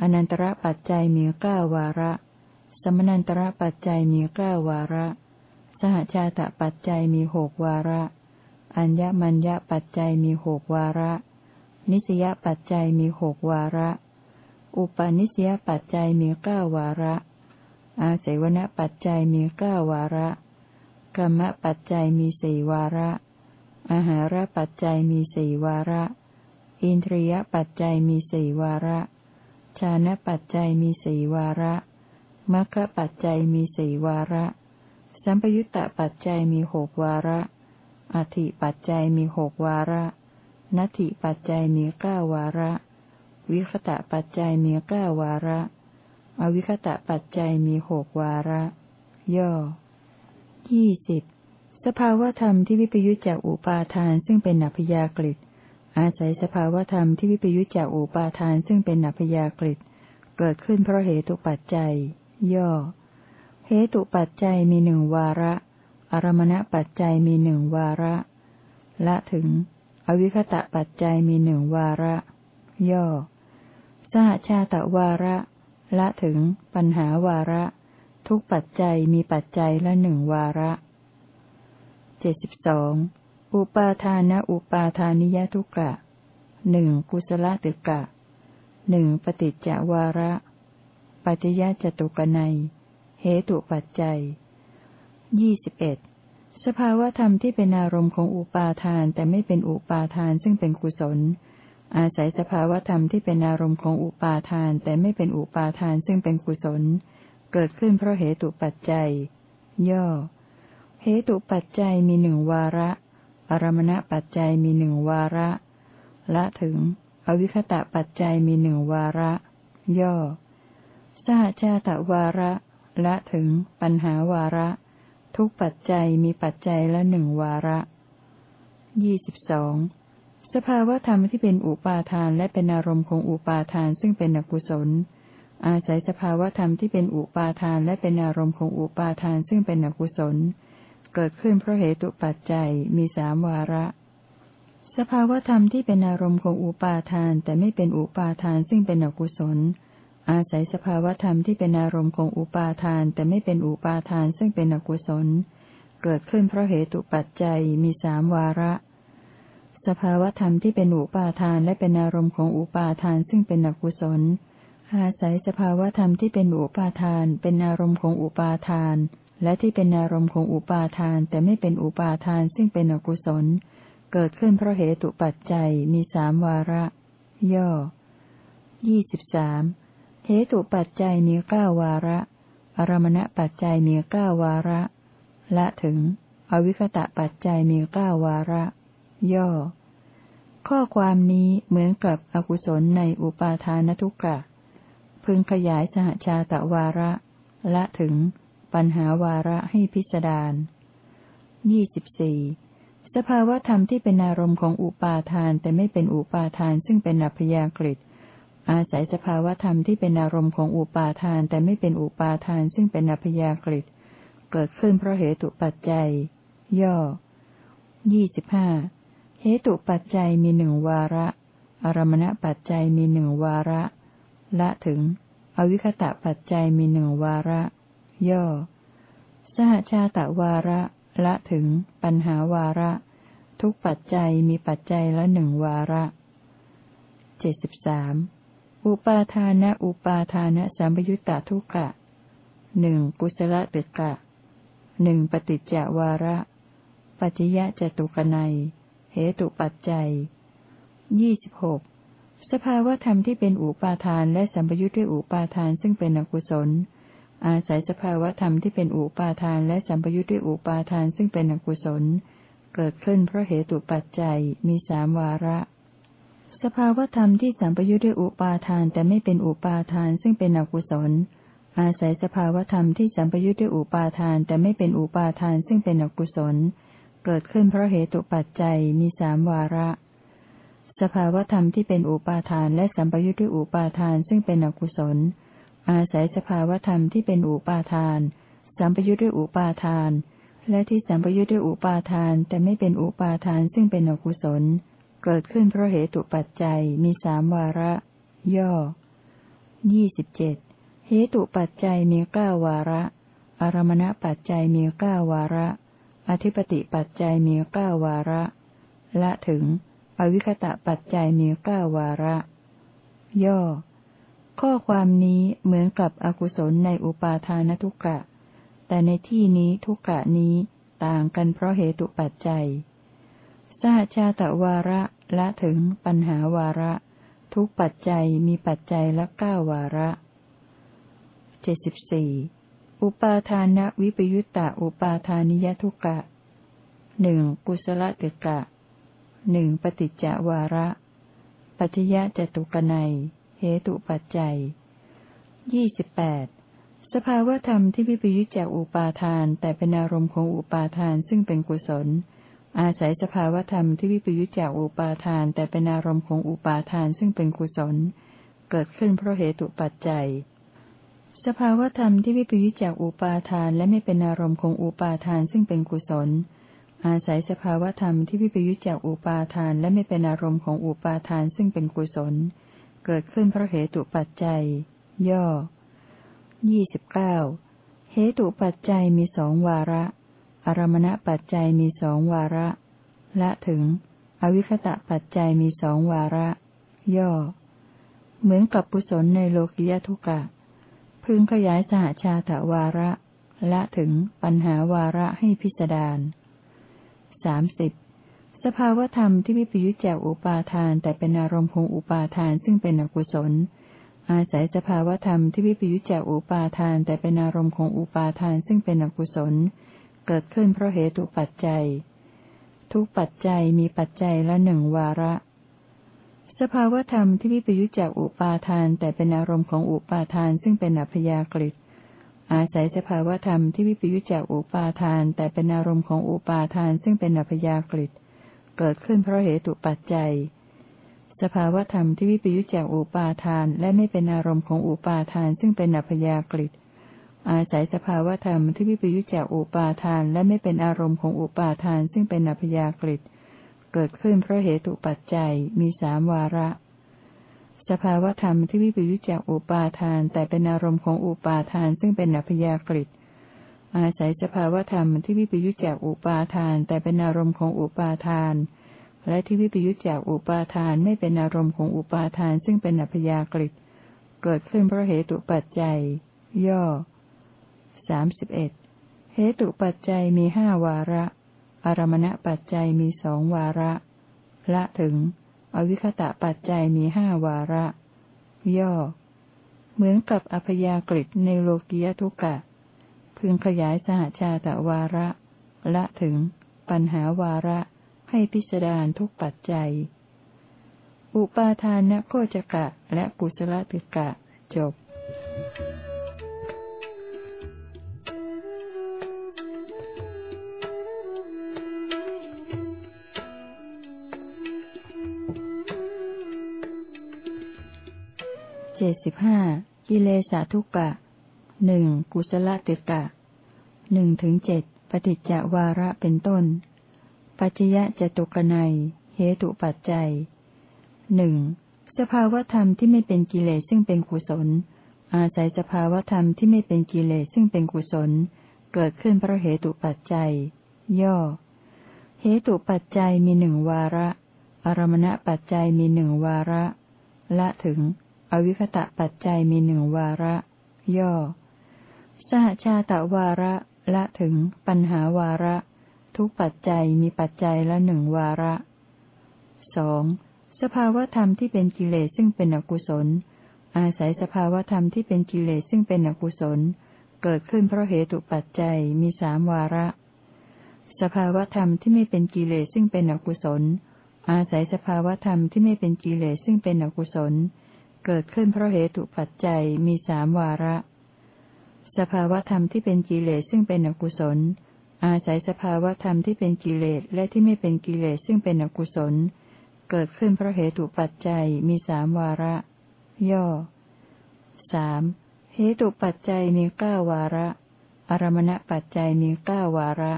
อนันตระปัจจัยมีเก้าวาระ สมนันตระปัจจัยมีเก้าวาระ สหชาตปัจจัยมีหกวาระ อัญญมัญญปัจจัยมีหกวาระ นิสยปัจจัยมีหกวาระ อุปาณิสยปัจจัยมีเก้าวาระ อาศัยวณปัจจัยมีเก้าวาระกรรมปัจจัยมีสี่วาระ อาหารปัจจัยมีสี่วาระ อินทรียปัจจัยมีสี่วาระ ชานะปัจจัยมีสี่วาระมรรคปัจจัยมีสี่วาระ สัมปยุตตปัจจัยมีหกวาระอธิปัจจัยมีหกวาระนัตถิปัจจัยมีเก้าวาระ วิคตะปัจจัยมีเก้าวาระ อวิคตะปัจจัยมีหกวาระ ย่อยี่สิบสภาวธรรมที่วิปยุจจากอุปาทานซึ่งเป็นนัพยากฤิอาศัยสภาวธรรมที่วิปยุจจากอุปาทานซึ่งเป็นนัพยากฤิเกิดขึ้นเพราะเหตุปัจจัย ย่อ เหตุปัจจัยมีหนึ่งวาระ อารมณปัจจัยมีหนึ่งวาระ ละถึง อวิคตะปัจจัยมีหนึ่งวาระ ย่อ สหชาตะวาระ ละถึง ปัญหาวาระ ทุกปัจจัยมีปัจจัยละหนึ่งวาระเจ็ดสิบสองอุปาทานะอุปาทานิยทุกะหนึ่งกุศลตึกะหนึ่งปฏิจจวาระ ปัจยะจตุกนัยเหตุปัจจัยยี่สิบเอ็ดสภาวธรรมที่เป็นอารมณ์ของอุปาทานแต่ไม่เป็นอุปาทานซึ่งเป็นกุศล อาศัยสภาวธรรมที่เป็นอารมณ์ของอุปาทานแต่ไม่เป็นอุปาทานซึ่งเป็นกุศล เกิดขึ้นเพราะเหตุปัจจัย ย่อ เหตุปัจจัยมีหนึ่งวาระ อารมณปัจจัยมีหนึ่งวาระ ละถึง อวิคตะปัจจัยมีหนึ่งวาระ ย่อสหชาตวาระ ละถึง ปัญหาวาระ ทุกปัจจัยมีปัจจัยละหนึ่งวาระยี่สิบสอง สภาวธรรมที่เป็นอุปาทานและเป็นอารมณ์ของอุปาทานซึ่งเป็นอกุศล อาศัยสภาวธรรมที่เป็นอุปาทานและเป็นอารมณ์ของอุปาทานซึ่งเป็นอกุศล เกิดขึ้นเพราะเหตุปัจจัยมีสามวาระ สภาวธรรมที่เป็นอารมณ์ของอุปาทานแต่ไม่เป็นอุปาทานซึ่งเป็นอกุศล อาศัยสภาวธรรมที่เป็นอารมณ์ของอุปาทานแต่ไม่เป็นอุปาทานซึ่งเป็นอกุศล เกิดขึ้นเพราะเหตุปัจจัยมีสามวาระ สภาวธรรมที่เป็นอุปาทานและเป็นอารมณ์ของอุปาทานซึ่งเป็นอกุศล อาศัยสภาวธรรมที่เป็นอุปาทาน เป็นอารมณ์ของอุปาทาน และที่เป็นอารมณ์ของอุปาทาน แต่ไม่เป็นอุปาทานซึ่งเป็นอกุศล เกิดขึ้นเพราะเหตุปัจจัยมีสามวาระ ย่อยี่สิบสามเหตุปัจจัยมีเก้าวาระ อารมณปัจจัยมีเก้าวาระ ละถึง อวิคตะปัจจัยมีเก้าวาระ ย่อ ข้อความนี้เหมือนกับอกุศลในอุปาทานทุกกะ พึงขยายสหชาตะวาระ ละถึง ปัญหาวาระให้พิสดารยี่สิบสี่สภาวธรรมที่เป็นอารมณ์ของอุปาทานแต่ไม่เป็นอุปาทานซึ่งเป็นอัพยากฤิอาศัยสภาวธรรมที่เป็นอารมณ์ของอุปาทานแต่ไม่เป็นอุปาทานซึ่งเป็นอัพยากฤิเกิดขึ้นเพราะเหตุปัจจัย ย่อยี่สิบห้า เหตุปัจจัยมีหนึ่งวาระ อารมณปัจจัยมีหนึ่งวาระ ละถึง อวิคตะปัจจัยมีหนึ่งวาระ ย่อ สหชาตะวาระ ละถึง ปัญหาวาระ ทุกปัจจัยมีปัจจัยละหนึ่งวาระเจ็ดสิบสามอุปาทานะอุปาทานะสัมปยุตตทุกะหนึ่งกุศลตึกะหนึ่งปฏิจจวาระ ปัจจยะจตุกนัย เหตุปัจจัยยี่สิบหกสภาวธรรมที่เป็นอุปาทานและสัมปยุทธ์ด้วยอุปาทานซึ่งเป็นอกุศล อาศัยสภาวธรรมที่เป็นอุปาทานและสัมปยุทธ์ด้วยอุปาทานซึ่งเป็นอกุศล เกิดขึ้นเพราะเหตุปัจจัยมีสามวาระ สภาวธรรมที่สัมปยุทธ์ด้วยอุปาทานแต่ไม่เป็นอุปาทานซึ่งเป็นอกุศล อาศัยสภาวธรรมที่สัมปยุทธ์ด้วยอุปาทานแต่ไม่เป็นอุปาทานซึ่งเป็นอกุศล เกิดขึ้นเพราะเหตุปัจจัยมีสามวาระ สภาวธรรมที่เป็นอุปาทานและสัมปยุทธ์ด้วยอุปาทานซึ่งเป็นอกุศล อาศัยสภาวธรรมที่เป็นอุปาทาน สัมปยุทธ์ด้วยอุปาทาน และที่สัมปยุทธ์ด้วยอุปาทานแต่ไม่เป็นอุปาทานซึ่งเป็นอกุศล เกิดขึ้นเพราะเหตุปัจจัยมีสามวาระ ย่อยี่สิบเจ็ดเหตุปัจจัยมีเก้าวาระ อารมณปัจจัยมีเก้าวาระ อธิปติปัจจัยมีเก้าวาระ ละถึง อวิคตะปัจจัยมีเก้าวาระ ย่อ ข้อความนี้เหมือนกับอกุศลในอุปาทานทุกกะ แต่ในที่นี้ทุกกะนี้ต่างกันเพราะเหตุปัจจัยสหชาตะวาระละถึงปัญหาวาระ ทุกปัจจัยมีปัจจัยละเก้าวาระเจ็ดสิบสี่ อุปาทานวิปยุตตาอุปาทานิยทุกะหนึ่งกุศลติกะหนึ่งปฏิจจวาระ ปัจยะจตุกนัยเหตุปัจจัยยี่สิบแปดสภาวธรรมที่วิปยุจจากอุปาทาน แต่เป็นอารมณ์ของอุปาทานซึ่งเป็นกุศล อาศัยสภาวธรรมที่วิปยุจจากอุปาทาน แต่เป็นอารมณ์ของอุปาทานซึ่งเป็นกุศล เกิดขึ้นเพราะเหตุปัจจัย สภาวธรรมที่วิปยุจจากอุปาทานและไม่เป็นอารมณ์ของอุปาทานซึ่งเป็นกุศล อาศัยสภาวธรรมที่วิปยุจจากอุปาทานและไม่เป็นอารมณ์ของอุปาทานซึ่งเป็นกุศล เกิดขึ้นเพราะเหตุปัจจัย ย่อยี่สิบเก้าเหตุปัจจัยมีสองวาระ อารมณปัจจัยมีสองวาระ ละถึง อวิคตะปัจจัยมีสองวาระ ย่อ เหมือนกับปุศลในโลกิยทุกะ พึงขยายสหชาตวาระ ละถึงปัญหาวาระให้พิจารสามสิบสภาวธรรมที่วิปยุจจากอุปาทานแต่เป็นอารมณ์ของอุปาทานซึ่งเป็นอกุศล อาศัยสภาวธรรมที่วิปยุจจากอุปาทานแต่เป็นอารมณ์ของอุปาทานซึ่งเป็นอกุศล เกิดขึ้นเพราะเหตุปัจจัย ทุกปัจจัยมีปัจจัยละหนึ่งวาระ สภาวธรรมที่วิปยุจจากอุปาทานแต่เป็นอารมณ์ของอุปาทานซึ่งเป็นอัพยากฤิอาศัยสภาวธรรมที่วิปยุจจากอุปาทานแต่เป็นอารมณ์ของอุปาทานซึ่งเป็นอัพยากฤิเกิดขึ้นเพราะเหตุปัจจัย สภาวธรรมที่วิปยุจจากอุปาทานและไม่เป็นอารมณ์ของอุปาทานซึ่งเป็นอัพยากฤิอาศัยสภาวธรรมที่วิปยุจจากอุปาทานและไม่เป็นอารมณ์ของอุปาทานซึ่งเป็นอัพยากฤิ เกิดขึ้นเพราะเหตุปัจจัยมีสามวาระ สภาวธรรมที่วิปยุจจากอุปาทานแต่เป็นอารมณ์ของอุปาทานซึ่งเป็นอัพยากฤิอาศัยสภาวธรรมที่วิปยุจจากอุปาทานแต่เป็นอารมณ์ของอุปาทาน และที่วิปยุจจากอุปาทานไม่เป็นอารมณ์ของอุปาทานซึ่งเป็นอัพยากฤิเกิดขึ้นเพราะเหตุปัจจัย ย่อสามสิบเอ็ดเหตุปัจจัยมีห้าวาระ อารมณปัจจัยมีสองวาระ ละถึง อวิคตะปัจจัยมีห้าวาระ ย่อ เหมือนกับอพยากฤิในโลกียทุกะ พึงขยายสหชาตวาระ ละถึง ปัญหาวาระ ให้พิสดารทุกปัจจัย อุปาทานโคจกะ และกุศลติกะจบเจ็ สิบห้ากิเลสทุกะหนึ่งกุศลติกะหนึ่งถึงเจ็ดปฏิจจวาระเป็นต้น ปัจจยะจตุกนัยเหตุปัจจัยหนึ่งสภาวธรรมที่ไม่เป็นกิเลสซึ่งเป็นกุศล อาศัยสภาวธรรมที่ไม่เป็นกิเลสซึ่งเป็นกุศล เกิดขึ้นเพราะเหตุปัจจัย ย่อ เหตุปัจจัยมีหนึ่งวาระ อารมณปัจจัยมีหนึ่งวาระ ละถึง อวิคตะปัจจัยมีหนึ่งวาระ ย่อ สหชาตะวาระละถึงปัญหาวาระ ทุกปัจจัยมีปัจจัยละหนึ่งวาระสองสภาวธรรมที่เป็นกิเลสซึ่งเป็นอกุศล อาศัยสภาวธรรมที่เป็นกิเลสซึ่งเป็นอกุศล เกิดขึ้นเพราะเหตุปัจจัยมีสามวาระ สภาวธรรมที่ไม่เป็นกิเลสซึ่งเป็นอกุศล อาศัยสภาวธรรมที่ไม่เป็นกิเลสซึ่งเป็นอกุศลเเกิดขึ้นเพราะเหตุปัจจัยมีสามวาระ สภาวธรรมที่เป็นกิเลสซึ่งเป็นอกุศล อาศัยสภาวธรรมที่เป็นกิเลสและที่ไม่เป็นกิเลสซึ่งเป็นอกุศล เกิดขึ้นเพราะเหตุปัจจัยมีสามวาระ ย่อสามเหตุปัจจัยมีเก้าวาระ อารมณปัจจัยมีเก้าวาระ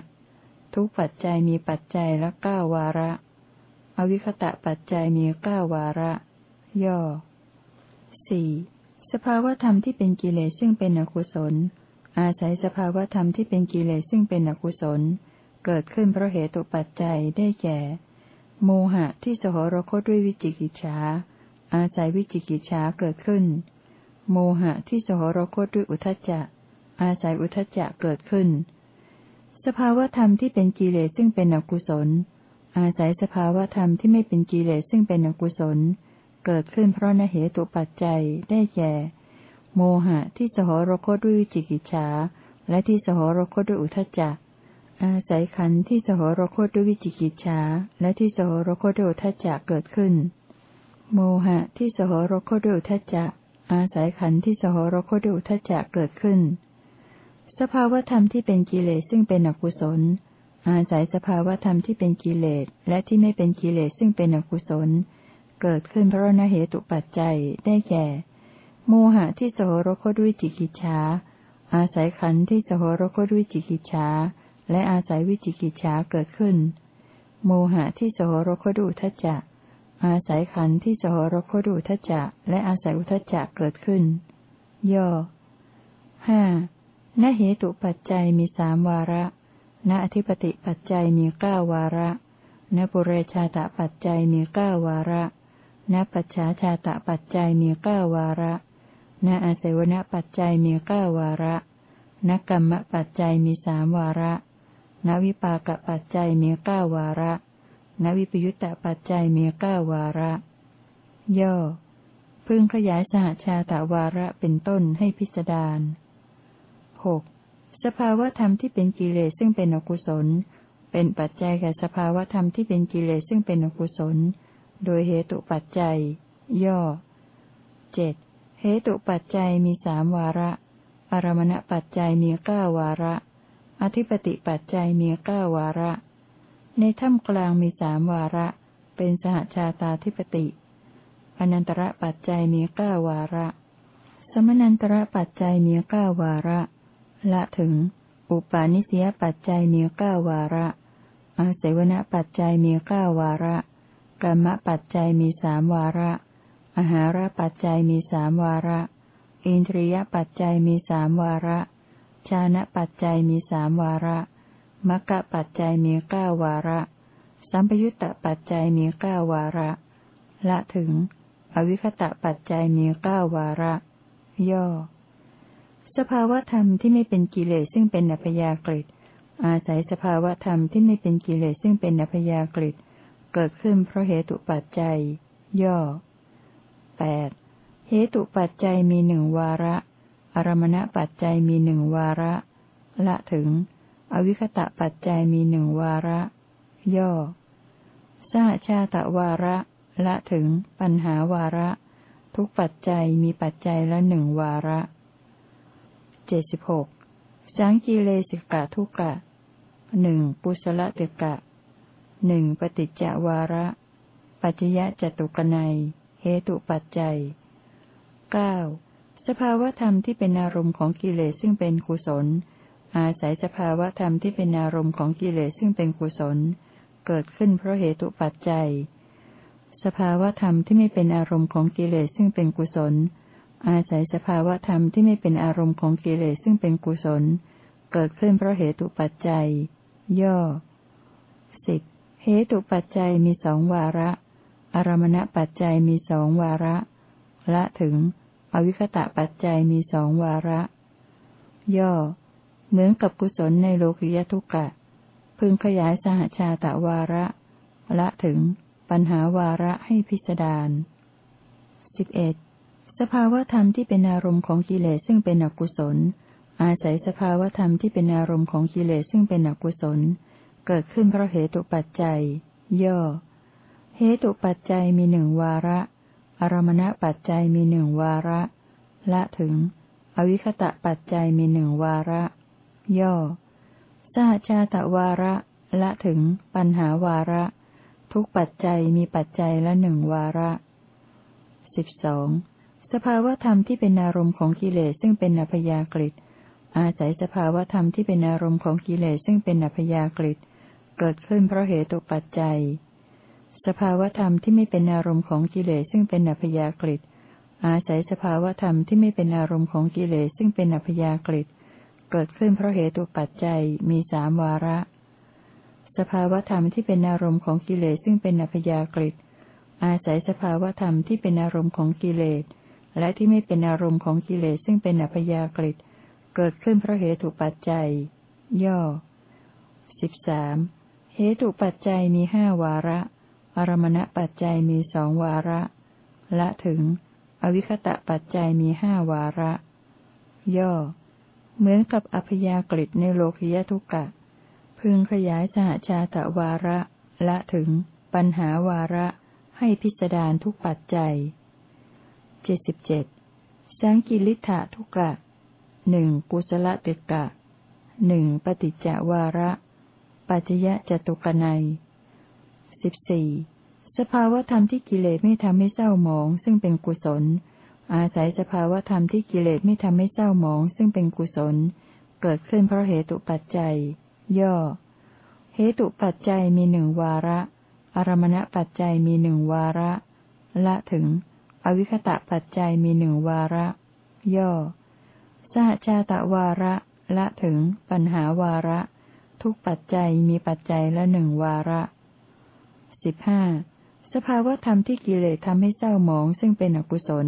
ทุกปัจจัยมีปัจจัยละเก้าวาระ อวิคตะปัจจัยมีเก้าวาระ ย่อ สี่สภาวธรรมที่เป็นกิเลสซึ่งเป็นอกุศล อาศัยสภาวธรรมที่เป็นกิเลสซึ่งเป็นอกุศล เกิดขึ้นเพราะเหตุปัจจัยได้แก่ โมหะที่สหรคตด้วยวิจิกิจฉาอาศัยวิจิกิจฉาเกิดขึ้น โมหะที่สหรคตด้วยอุทจจะ อาศัยอุทจจะเกิดขึ้น สภาวธรรมที่เป็นกิเลสซึ่งเป็นอกุศล อาศัยสภาวธรรมที่ไม่เป็นกิเลสซึ่งเป็นอกุศลเเกิดขึ้นเพราะนเหตุปัจจัยได้แก่ โมหะที่สหรคตด้วยจิกิจฉาและที่สหรคตด้วยอุทจจะอาศัยขันธ์ที่สหรคตด้วยวิจิกิจฉาและที่สหรคตด้วยอุทจจะเกิดขึ้น โมหะที่สหรคตด้วยอุทจจะอาศัยขันธ์ที่สหรคตด้วยอุทจจะเกิดขึ้น สภาวธรรมที่เป็นกิเลสซึ่งเป็นอกุศล อาศัยสภาวธรรมที่เป็นกิเลสและที่ไม่เป็นกิเลสซึ่งเป็นอกุศล เกิดขึ้นเพราะนเหตุปัจจัยได้แก่ โมหะที่สหรคตด้วยจิกิจฉาอาศัยขันธ์ที่สหรคตด้วยจิกิจฉาและอาศัยวิจิกิจฉาเกิดขึ้น โมหะที่สหรคตด้วยทัจจะอาศัยขันธ์ที่สหรคตด้วยทัจจะและอาศัยอุทัจจะเกิดขึ้น ย่อห้านเหตุปัจจัยมีสามวาระณอธิปติปัจจัยมีเก้าวาระณปุเรชาตปัจจัยมีเก้าวาระ ณปัจฉาชาตปัจจัยมีเก้าวาระ ณอาศัยวณปัจจัยมีเก้าวาระ ณกรรมปัจจัยมีสามวาระ ณวิปากปัจจัยมีเก้าวาระ ณวิปยุตตปัจจัยมีเก้าวาระ ย่อ พึงขยายสหชาตาวาระเป็นต้นให้พิสดารหกสภาวธรรมที่เป็นกิเลสซึ่งเป็นอกุศล เป็นปัจจัยแก่สภาวธรรมที่เป็นกิเลสซึ่งเป็นอกุศล โดยเหตุปัจจัย ย่อเจ็ดเหตุปัจจัยมีสามวาระ อารมณปัจจัยมีเก้าวาระ อธิปติปัจจัยมีเก้าวาระ ในถ้ำกลางมีสามวาระ เป็นสหชาตาธิปติ อนันตระปัจจัยมีเก้าวาระ สมนันตระปัจจัยมีเก้าวาระ ละถึง อุปาณิสยปัจจัยมีเก้าวาระ อาเสวณปัจจัยมีเก้าวาระ กรรมปัจจัยมีสามวาระอาหารปัจจัยมีสามวาระ อินทรียปัจจัยมีสามวาระ ชานะปัจจัยมีสามวาระมรรคปัจจัยมีเก้าวาระ สัมปยุตตปัจจัยมีเก้าวาระ ละถึง อวิคตะปัจจัยมีเก้าวาระ ย่อ สภาวธรรมที่ไม่เป็นกิเลสซึ่งเป็นอัพยากฤิอาศัยสภาวธรรมที่ไม่เป็นกิเลสซึ่งเป็นอัพยากฤิ เกิดขึ้นเพราะเหตุปัจจัย ย่อแปดเหตุปัจจัยมีหนึ่งวาระ อารมณปัจจัยมีหนึ่งวาระ ละถึง อวิคตะปัจจัยมีหนึ่งวาระ ย่อสหชาตะวาระ ละถึง ปัญหาวาระ ทุกปัจจัยมีปัจจัยละหนึ่งวาระเจ็ดสิบหกสังกีเลสิกะทุกะหนึ่งปุสละเตกะ หนึ่งปฏิจจวาระ ปัจจยะจตุกนัย เหตุปัจจัยเก้าสภาวธรรมที่เป็นอารมณ์ของกิเลสซึ่งเป็นกุศล อาศัยสภาวธรรมที่เป็นอารมณ์ของกิเลสซึ่งเป็นกุศล เกิดขึ้นเพราะเหตุปัจจัย สภาวธรรมที่ไม่เป็นอารมณ์ของกิเลสซึ่งเป็นกุศล อาศัยสภาวธรรมที่ไม่เป็นอารมณ์ของกิเลสซึ่งเป็นกุศล เกิดขึ้นเพราะเหตุปัจจัย ย่อสิบ เหตุปัจจัยมีสองวาระ อารมณปัจจัยมีสองวาระ ละถึง อวิคตะปัจจัยมีสองวาระ ย่อ เหมือนกับกุศลในโลกิยทุกะ พึงขยายสหชาตะวาระ ละถึง ปัญหาวาระให้พิสดารสิบเอ็ดสภาวธรรมที่เป็นอารมณ์ของกิเลสซึ่งเป็นอกุศล อาศัยสภาวธรรมที่เป็นอารมณ์ของกิเลสซึ่งเป็นอกุศล เกิดขึ้นเพราะเหตุปัจจัย ย่อ เหตุปัจจัยมีหนึ่งวาระ อารมณปัจจัยมีหนึ่งวาระ ละถึง อวิคตะปัจจัยมีหนึ่งวาระ ย่อสหชาตะวาระละถึง ปัญหาวาระ ทุกปัจจัยมีปัจจัยละหนึ่งวาระสิบสองสภาวธรรมที่เป็นอารมณ์ของกิเลสซึ่งเป็นอัพยากฤิอาศัยสภาวธรรมที่เป็นอารมณ์ของกิเลสซึ่งเป็นอัพยากฤิ เกิดขึ้นเพราะเหตุปัจจัย สภาวธรรมที่ไม่เป็นอารมณ์ของกิเลสซึ่งเป็นอัพยากฤิอาศัยสภาวธรรมที่ไม่เป็นอารมณ์ของกิเลสซึ่งเป็นอัพยากฤิเกิดขึ้นเพราะเหตุปัจจัยมีสามวาระ สภาวธรรมที่เป็นอารมณ์ของกิเลสซึ่งเป็นอัพยากฤิอาศัยสภาวธรรมที่เป็นอารมณ์ของกิเลสและที่ไม่เป็นอารมณ์ของกิเลสซึ่งเป็นอัพยากฤิเกิดขึ้นเพราะเหตุปัจจัย ย่อสิบสาม เหตุปัจจัยมีห้าวาระ อารมณปัจจัยมีสองวาระ ละถึง อวิคตะปัจจัยมีห้าวาระ ย่อ เหมือนกับอพยากฤิในโลคิยทุกะ พึงขยายสหชาตะวาระ ละถึง ปัญหาวาระ ให้พิจารณาทุกปัจจัยเจ็ดสิบเจ็ดสังกิริธะทุกะหนึ่งกุศลติกะหนึ่งปฏิจจวาระ ปัจจยะจตุกนัยสิบสี่สภาวธรรมที่กิเลสไม่ทำให้เศร้าหมอง ซึ่งเป็นกุศล อาศัยสภาวธรรมที่กิเลสไม่ทำให้เศร้าหมอง ซึ่งเป็นกุศล เกิดขึ้นเพราะเหตุปัจจัย ย่อ เหตุปัจจัยมีหนึ่งวาระ อารมณปัจจัยมีหนึ่งวาระ ละถึง อวิคตะปัจจัยมีหนึ่งวาระ ย่อ สหชาตะวาระ ละถึง ปัญหาวาระ ทุกปัจจัยมีปัจจัยละหนึ่งวาระสิบห้าสภาวธรรมที่กิเลสทำให้เศร้าหมองซึ่งเป็นอกุศล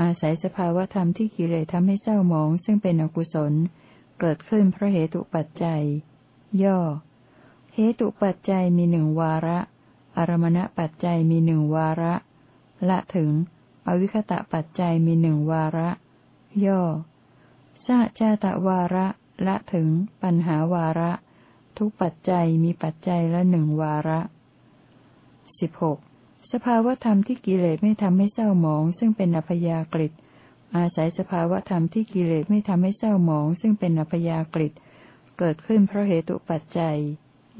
อาศัยสภาวธรรมที่กิเลสทำให้เศร้าหมองซึ่งเป็นอกุศล เกิดขึ้นเพราะเหตุปัจจัย ย่อ เหตุปัจจัยมีหนึ่งวาระ อารมณปัจจัยมีหนึ่งวาระ ละถึงออวิคตะปัจจัยมีหนึ่งวาระ ย่อสหชาตะวาระ ละถึง ปัญหาวาระ ทุกปัจจัยมีปัจจัยละหนึ่งวาระสิบหกสภาวธรรมที่กิเลสไม่ทำให้เศร้าหมอง ซึ่งเป็นอัพยากฤิอาศัยสภาวธรรมที่กิเลสไม่ทำให้เศร้าหมอง ซึ่งเป็นอัพยากฤิเกิดขึ้นเพราะเหตุปัจจัย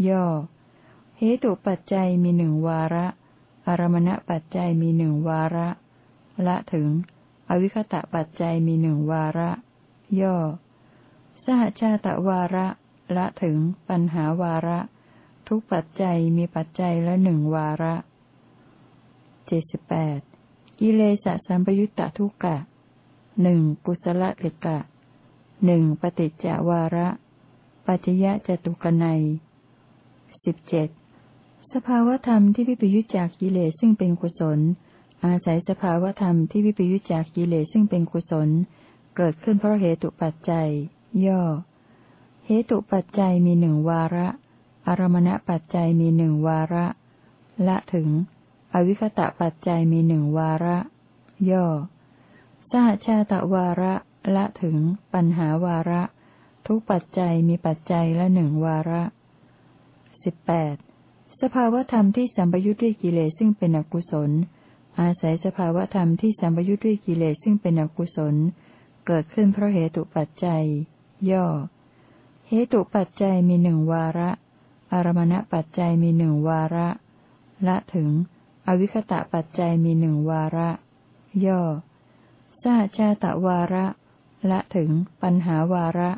ย่อ เหตุปัจจัยมีหนึ่งวาระอารมณปัจจัยมีหนึ่งวาระ ละถึง อวิคตะปัจจัยมีหนึ่งวาระ ย่อ สหชาตะวาระ ละถึง ปัญหาวาระ ทุกปัจจัยมีปัจจัยละหนึ่งวาระเจ็ดสิบแปดกิเลสสัมปยุตตทุกกะหนึ่งกุศลลิกะหนึ่งปฏิจจวาระ ปัจยะจตุกนัยสิบเจ็ดสภาวธรรมที่วิปยุจจากกิเลสซึ่งเป็นกุศล อาศัยสภาวธรรมที่วิปยุจจากกิเลสซึ่งเป็นกุศล เกิดขึ้นเพราะเหตุปัจจัย ย่อ เหตุปัจจัยมีหนึ่งวาระ อารมณปัจจัยมีหนึ่งวาระ ละถึง อวิคตะปัจจัยมีหนึ่งวาระ ย่อ สหชาตะวาระ ละถึง ปัญหาวาระ ทุกปัจจัยมีปัจจัยละหนึ่งวาระสิบแปดสภาวธรรมที่สัมปยุทธ์ด้วยกิเลสซึ่งเป็นอกุศล อาศัยสภาวธรรมที่สัมปยุทธ์ด้วยกิเลสซึ่งเป็นอกุศล เกิดขึ้นเพราะเหตุปัจจัย ย่อ เหตุปัจจัยมีหนึ่งวาระ อารมณปัจจัยมีหนึ่งวาระ ละถึง อวิคตะปัจจัยมีหนึ่งวาระ ย่อสหชาตะวาระ ละถึง ปัญหาวาระ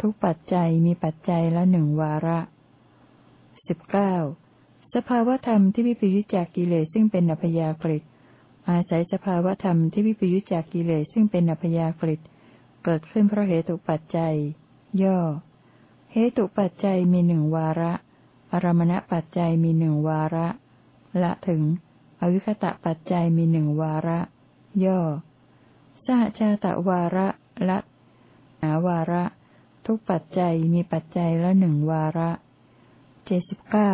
ทุกปัจจัยมีปัจจัยละหนึ่งวาระสิบเก้าสภาวธรรมที่วิปยุจจากกิเลสซึ่งเป็นอัพยากฤิอาศัยสภาวธรรมที่วิปยุจจากกิเลสซึ่งเป็นอัพยากฤิเกิดขึ้นเพราะเหตุปัจจัย ย่อ เหตุปัจจัยมีหนึ่งวาระ อารมณปัจจัยมีหนึ่งวาระ ละถึง อวิคตะปัจจัยมีหนึ่งวาระ ย่อ สหชาตะวาระละหาวาระ ทุกปัจจัยมีปัจจัยละหนึ่งวาระ เจ็ดสิบเก้า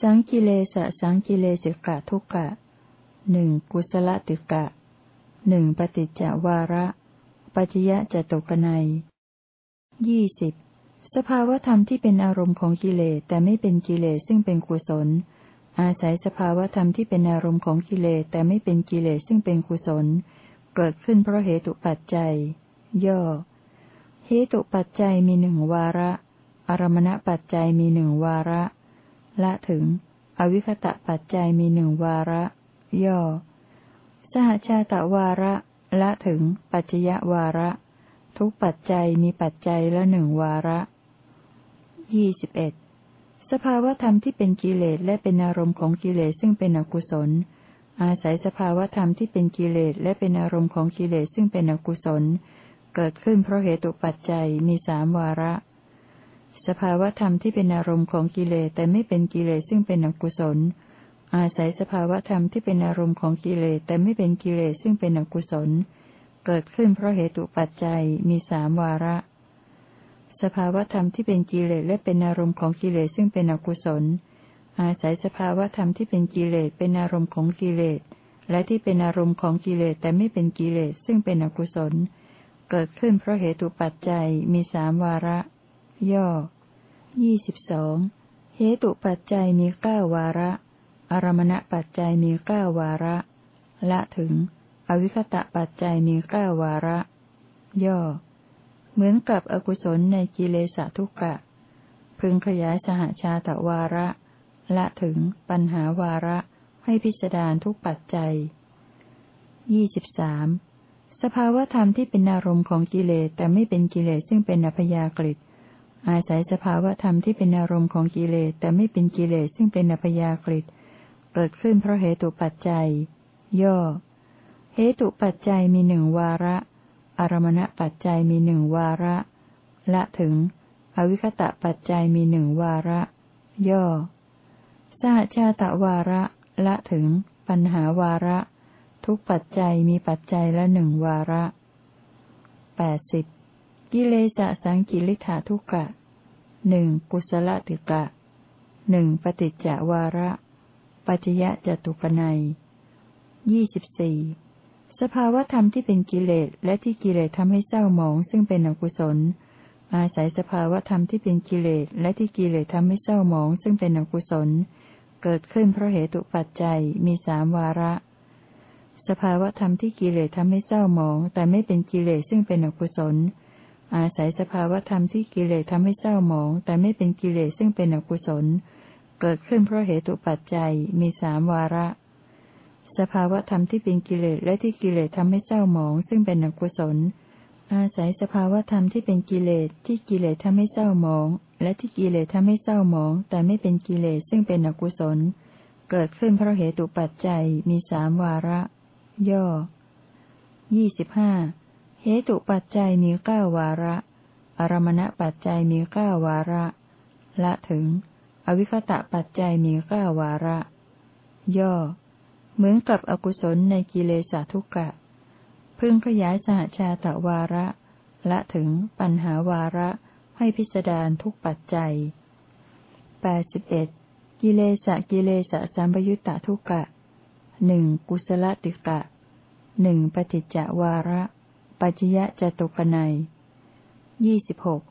สังกิเลสสังกิเลสิกะทุกกะหนึ่งกุศลติกะหนึ่งปฏิจจวาระ ปัจยะจตุกนัยยี่สิบ สภาวธรรมที่เป็นอารมณ์ของกิเลสแต่ไม่เป็นกิเลสซึ่งเป็นกุศล อาศัยสภาวธรรมที่เป็นอารมณ์ของกิเลสแต่ไม่เป็นกิเลสซึ่งเป็นกุศล เกิดขึ้นเพราะเหตุปัจจัย ย่อเหตุปัจจัยมีหนึ่งวาระ อารมณปัจจัยมีหนึ่งวาระ ละถึง อวิคตะปัจจัยมีหนึ่งวาระ ย่อ สหชาตะวาระ ละถึง ปัจจยวาระ ทุกปัจจัยมีปัจจัยละหนึ่งวาระ ยี่สิบเอ็ดสภาวธรรมที่เป็นกิเลสและเป็นอารมณ์ของกิเลสซึ่งเป็นอกุศล อาศัยสภาวธรรมที่เป็นกิเลสและเป็นอารมณ์ของกิเลสซึ่งเป็นอกุศล เกิดขึ้นเพราะเหตุปัจจัยมีสามวาระ สภาวธรรมที่เป็นอารมณ์ของกิเลสแต่ไม่เป็นกิเลสซึ่งเป็นอกุศล อาศัยสภาวธรรมที่เป็นอารมณ์ของกิเลสแต่ไม่เป็นกิเลสซึ่งเป็นอกุศล เกิดขึ้นเพราะเหตุปัจจัยมีสามวาระ สภาวธรรมที่เป็นกิเลสและเป็นอารมณ์ของกิเลสซึ่งเป็นอกุศล อาศัยสภาวธรรมที่เป็นกิเลสเป็นอารมณ์ของกิเลส และที่เป็นอารมณ์ของกิเลสแต่ไม่เป็นกิเลสซึ่งเป็นอกุศล เกิดขึ้นเพราะเหตุปัจจัยมีสามวาระ ย่อยี่สิบสองเหตุปัจจัยมีเก้าวาระ อารมณปัจจัยมีเก้าวาระ ละถึง อวิคตะปัจจัยมีเก้าวาระ ย่อ เหมือนกับอกุศลในกิเลสทุกกะ พึงขยายสหชาตวาระ ละถึงปัญหาวาระให้พิจารณาทุกปัจจัยยี่สิบสามสภาวธรรมที่เป็นอารมณ์ของกิเลสแต่ไม่เป็นกิเลสซึ่งเป็นอัพยากฤิอาศัยสภาวธรรมที่เป็นอารมณ์ของกิเลสแต่ไม่เป็นกิเลสซึ่งเป็นอัพยากฤิเกิดขึ้นเพราะเหตุปัจจัย ย่อ เหตุปัจจัยมีหนึ่งวาระ อารมณปัจจัยมีหนึ่งวาระ ละถึง อวิคตะปัจจัยมีหนึ่งวาระ ย่อสหชาตะวาระ ละถึง ปัญหาวาระ ทุกปัจจัยมีปัจจัยละหนึ่งวาระแปดสิบกิเลสสังกิริธาทุกะหนึ่งกุศลติกะหนึ่งปฏิจจวาระ ปัจยะจตุปนัยยี่สิบสี่ สภาวธรรมที่เป็นกิเลสและที่กิเลสทำให้เศร้าหมอง ซึ่งเป็นอกุศล อาศัยสภาวธรรมที่เป็นกิเลสและที่กิเลสทำให้เศร้าหมอง ซึ่งเป็นอกุศล เกิดขึ้นเพราะเหตุปัจจัยมีสามวาระ สภาวธรรมที่กิเลสทำให้เศร้าหมอง แต่ไม่เป็นกิเลสซึ่งเป็นอกุศล อาศัยสภาวธรรมที่กิเลสทำให้เศร้าหมอง แต่ไม่เป็นกิเลสซึ่งเป็นอกุศล เกิดขึ้นเพราะเหตุปัจจัยมีสามวาระ สภาวะธรรมที่เป็นกิเลสและที่กิเลสทำให้เศร้าหมอง ซึ่งเป็นอกุศล อาศัยสภาวะธรรมที่เป็นกิเลสที่กิเลสทำให้เศร้าหมอง และที่กิเลสทำให้เศร้าหมอง แต่ไม่เป็นกิเลสซึ่งเป็นอกุศล เกิดขึ้นเพราะเหตุปัจจัยมีสามวาระ ย่อยี่สิบห้าเหตุปัจจัยมีเก้าวาระ อารมณปัจจัยมีเก้าวาระ ละถึง อวิคตะปัจจัยมีเก้าวาระ ย่อ เหมือนกับอกุศลในกิเลสทุกกะ พึงขยายสหชาตวาระ ละถึงปัญหาวาระให้พิสดารทุกปัจจัยแปดสิบเอ็ดกิเลสกิเลสสัมปยุตตะทุกกะหนึ่งกุศลติกะหนึ่งปฏิจจวาระ ปัจยะจตุกนัยยี่สิบหก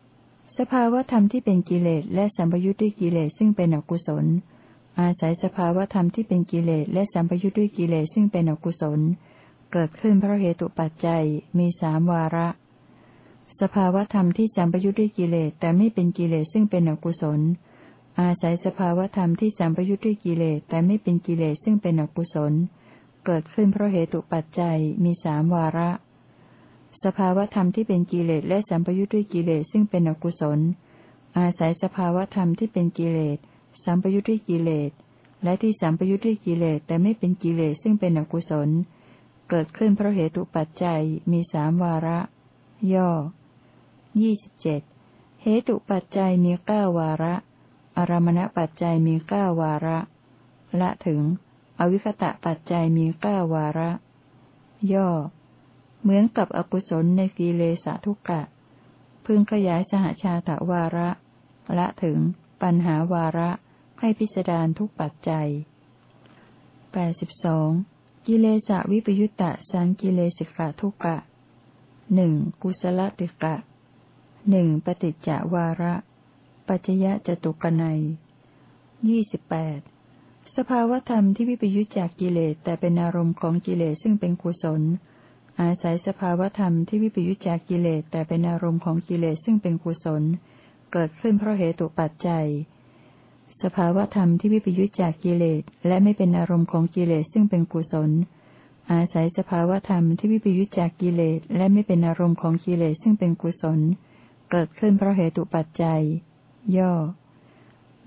สภาวธรรมที่เป็นกิเลสและสัมปยุตด้วยกิเลสซึ่งเป็นอกุศล อาศัยสภาวธรรมที่เป็นกิเลสและสัมปยุทธ์ด้วยกิเลสซึ่งเป็นอกุศล เกิดขึ้นเพราะเหตุปัจจัยมีสามวาระ สภาวธรรมที่สัมปยุทธ์ด้วยกิเลสแต่ไม่เป็นกิเลสซึ่งเป็นอกุศล อาศัยสภาวธรรมที่สัมปยุทธ์ด้วยกิเลสแต่ไม่เป็นกิเลสซึ่งเป็นอกุศล เกิดขึ้นเพราะเหตุปัจจัยมีสามวาระ สภาวธรรมที่เป็นกิเลสและสัมปยุทธ์ด้วยกิเลสซึ่งเป็นอกุศล อาศัยสภาวธรรมที่เป็นกิเลส สัมปยุทธ์ด้วยกิเลส และที่สัมปยุทธ์ด้วยกิเลสแต่ไม่เป็นกิเลสซึ่งเป็นอกุศล เกิดขึ้นเพราะเหตุปัจจัยมีสามวาระ ย่อยี่สิบเจ็ดเหตุปัจจัยมีเก้าวาระ อารมณปัจจัยมีเก้าวาระ ละถึง อวิคตะปัจจัยมีเก้าวาระ ย่อ เหมือนกับอกุศลในกิเลสทุกกะ พึงขยายสหชาตวาระ ละถึง ปัญหาวาระ ให้พิจารณทุกปัจจัยแปดสิบสองกิเลสวิปยุตตะสังกิเลสิกะทุกะหนึ่งกุศลติกะหนึ่งปฏิจจวาระ ปัจยะจตุกนัยยี่สิบแปดสภาวธรรมที่วิปยุตจากกิเลสแต่เป็นอารมณ์ของกิเลสซึ่งเป็นกุศล อาศัยสภาวธรรมที่วิปยุตจากกิเลสแต่เป็นอารมณ์ของกิเลสซึ่งเป็นกุศล เกิดขึ้นเพราะเหตุปัจจัย สภาวธรรมที่วิปยุจจากกิเลสและไม่เป็นอารมณ์ของกิเลสซึ่งเป็นกุศล อาศัยสภาวธรรมที่วิปยุจจากกิเลสและไม่เป็นอารมณ์ของกิเลสซึ่งเป็นกุศล เกิดขึ้นเพราะเหตุปัจจัย ย่อ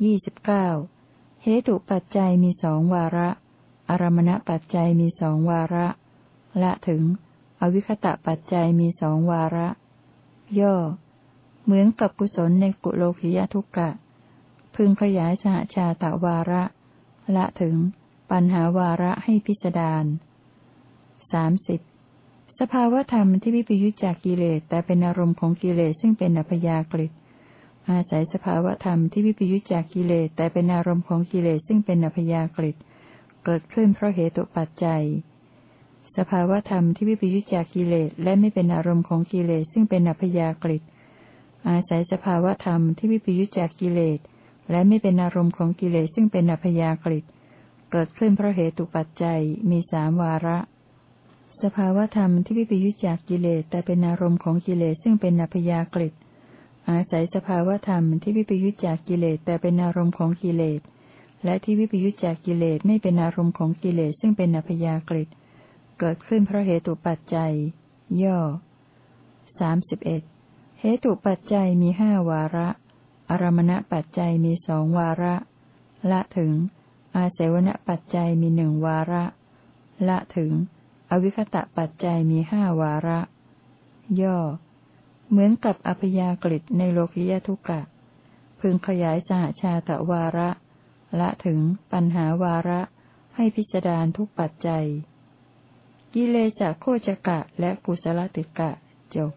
ยี่สิบเก้าเหตุปัจจัยมีสองวาระ อารมณปัจจัยมีสองวาระ ละถึง อวิคตะปัจจัยมีสองวาระ ย่อ เหมือนกับกุศลในกุโลคิยทุกกะ พึงขยายสหชาตวาระ ละถึง ปัญหาวาระให้พิจารสามสิบสภาวธรรมที่วิปยุจจากกิเลสแต่เป็นอารมณ์ของกิเลสซึ่งเป็นอัพยากฤิอาศัยสภาวธรรมที่วิปยุจจากกิเลสแต่เป็นอารมณ์ของกิเลสซึ่งเป็นอัพยากฤิเกิดขึ้นเพราะเหตุปัจจัย สภาวธรรมที่วิปยุจจากกิเลสและไม่เป็นอารมณ์ของกิเลสซึ่งเป็นอัพยากฤิอาศัยสภาวธรรมที่วิปยุจจากกิเลส และไม่เป็นอารมณ์ของกิเลสซึ่งเป็นอัพยากฤิเกิดขึ้นเพราะเหตุปัจจัยมีสามวาระ สภาวธรรมที่วิปยุจจากกิเลสแต่เป็นอารมณ์ของกิเลสซึ่งเป็นอัพยากฤิอาศัยสภาวธรรมที่วิปยุจจากกิเลสแต่เป็นอารมณ์ของกิเลสและที่วิปยุจจากกิเลสไม่เป็นอารมณ์ของกิเลสซึ่งเป็นอัพยากฤิเกิดขึ้นเพราะเหตุปัจจัย ย่อสามสิบเอ็ดเหตุปัจจัยมีห้าวาระ อารมณปัจจัยมีสองวาระ ละถึง อาเสวนปัจจัยมีหนึ่งวาระ ละถึง อวิคตะปัจจัยมีห้าวาระ ย่อ เหมือนกับอพยากฤิในโลกิยทุกะ พึงขยายสหชาตะวาระ ละถึงปัญหาวาระ ให้พิจารณาทุกปัจจัย กิเลสโคจกะและกุศลติกะจบ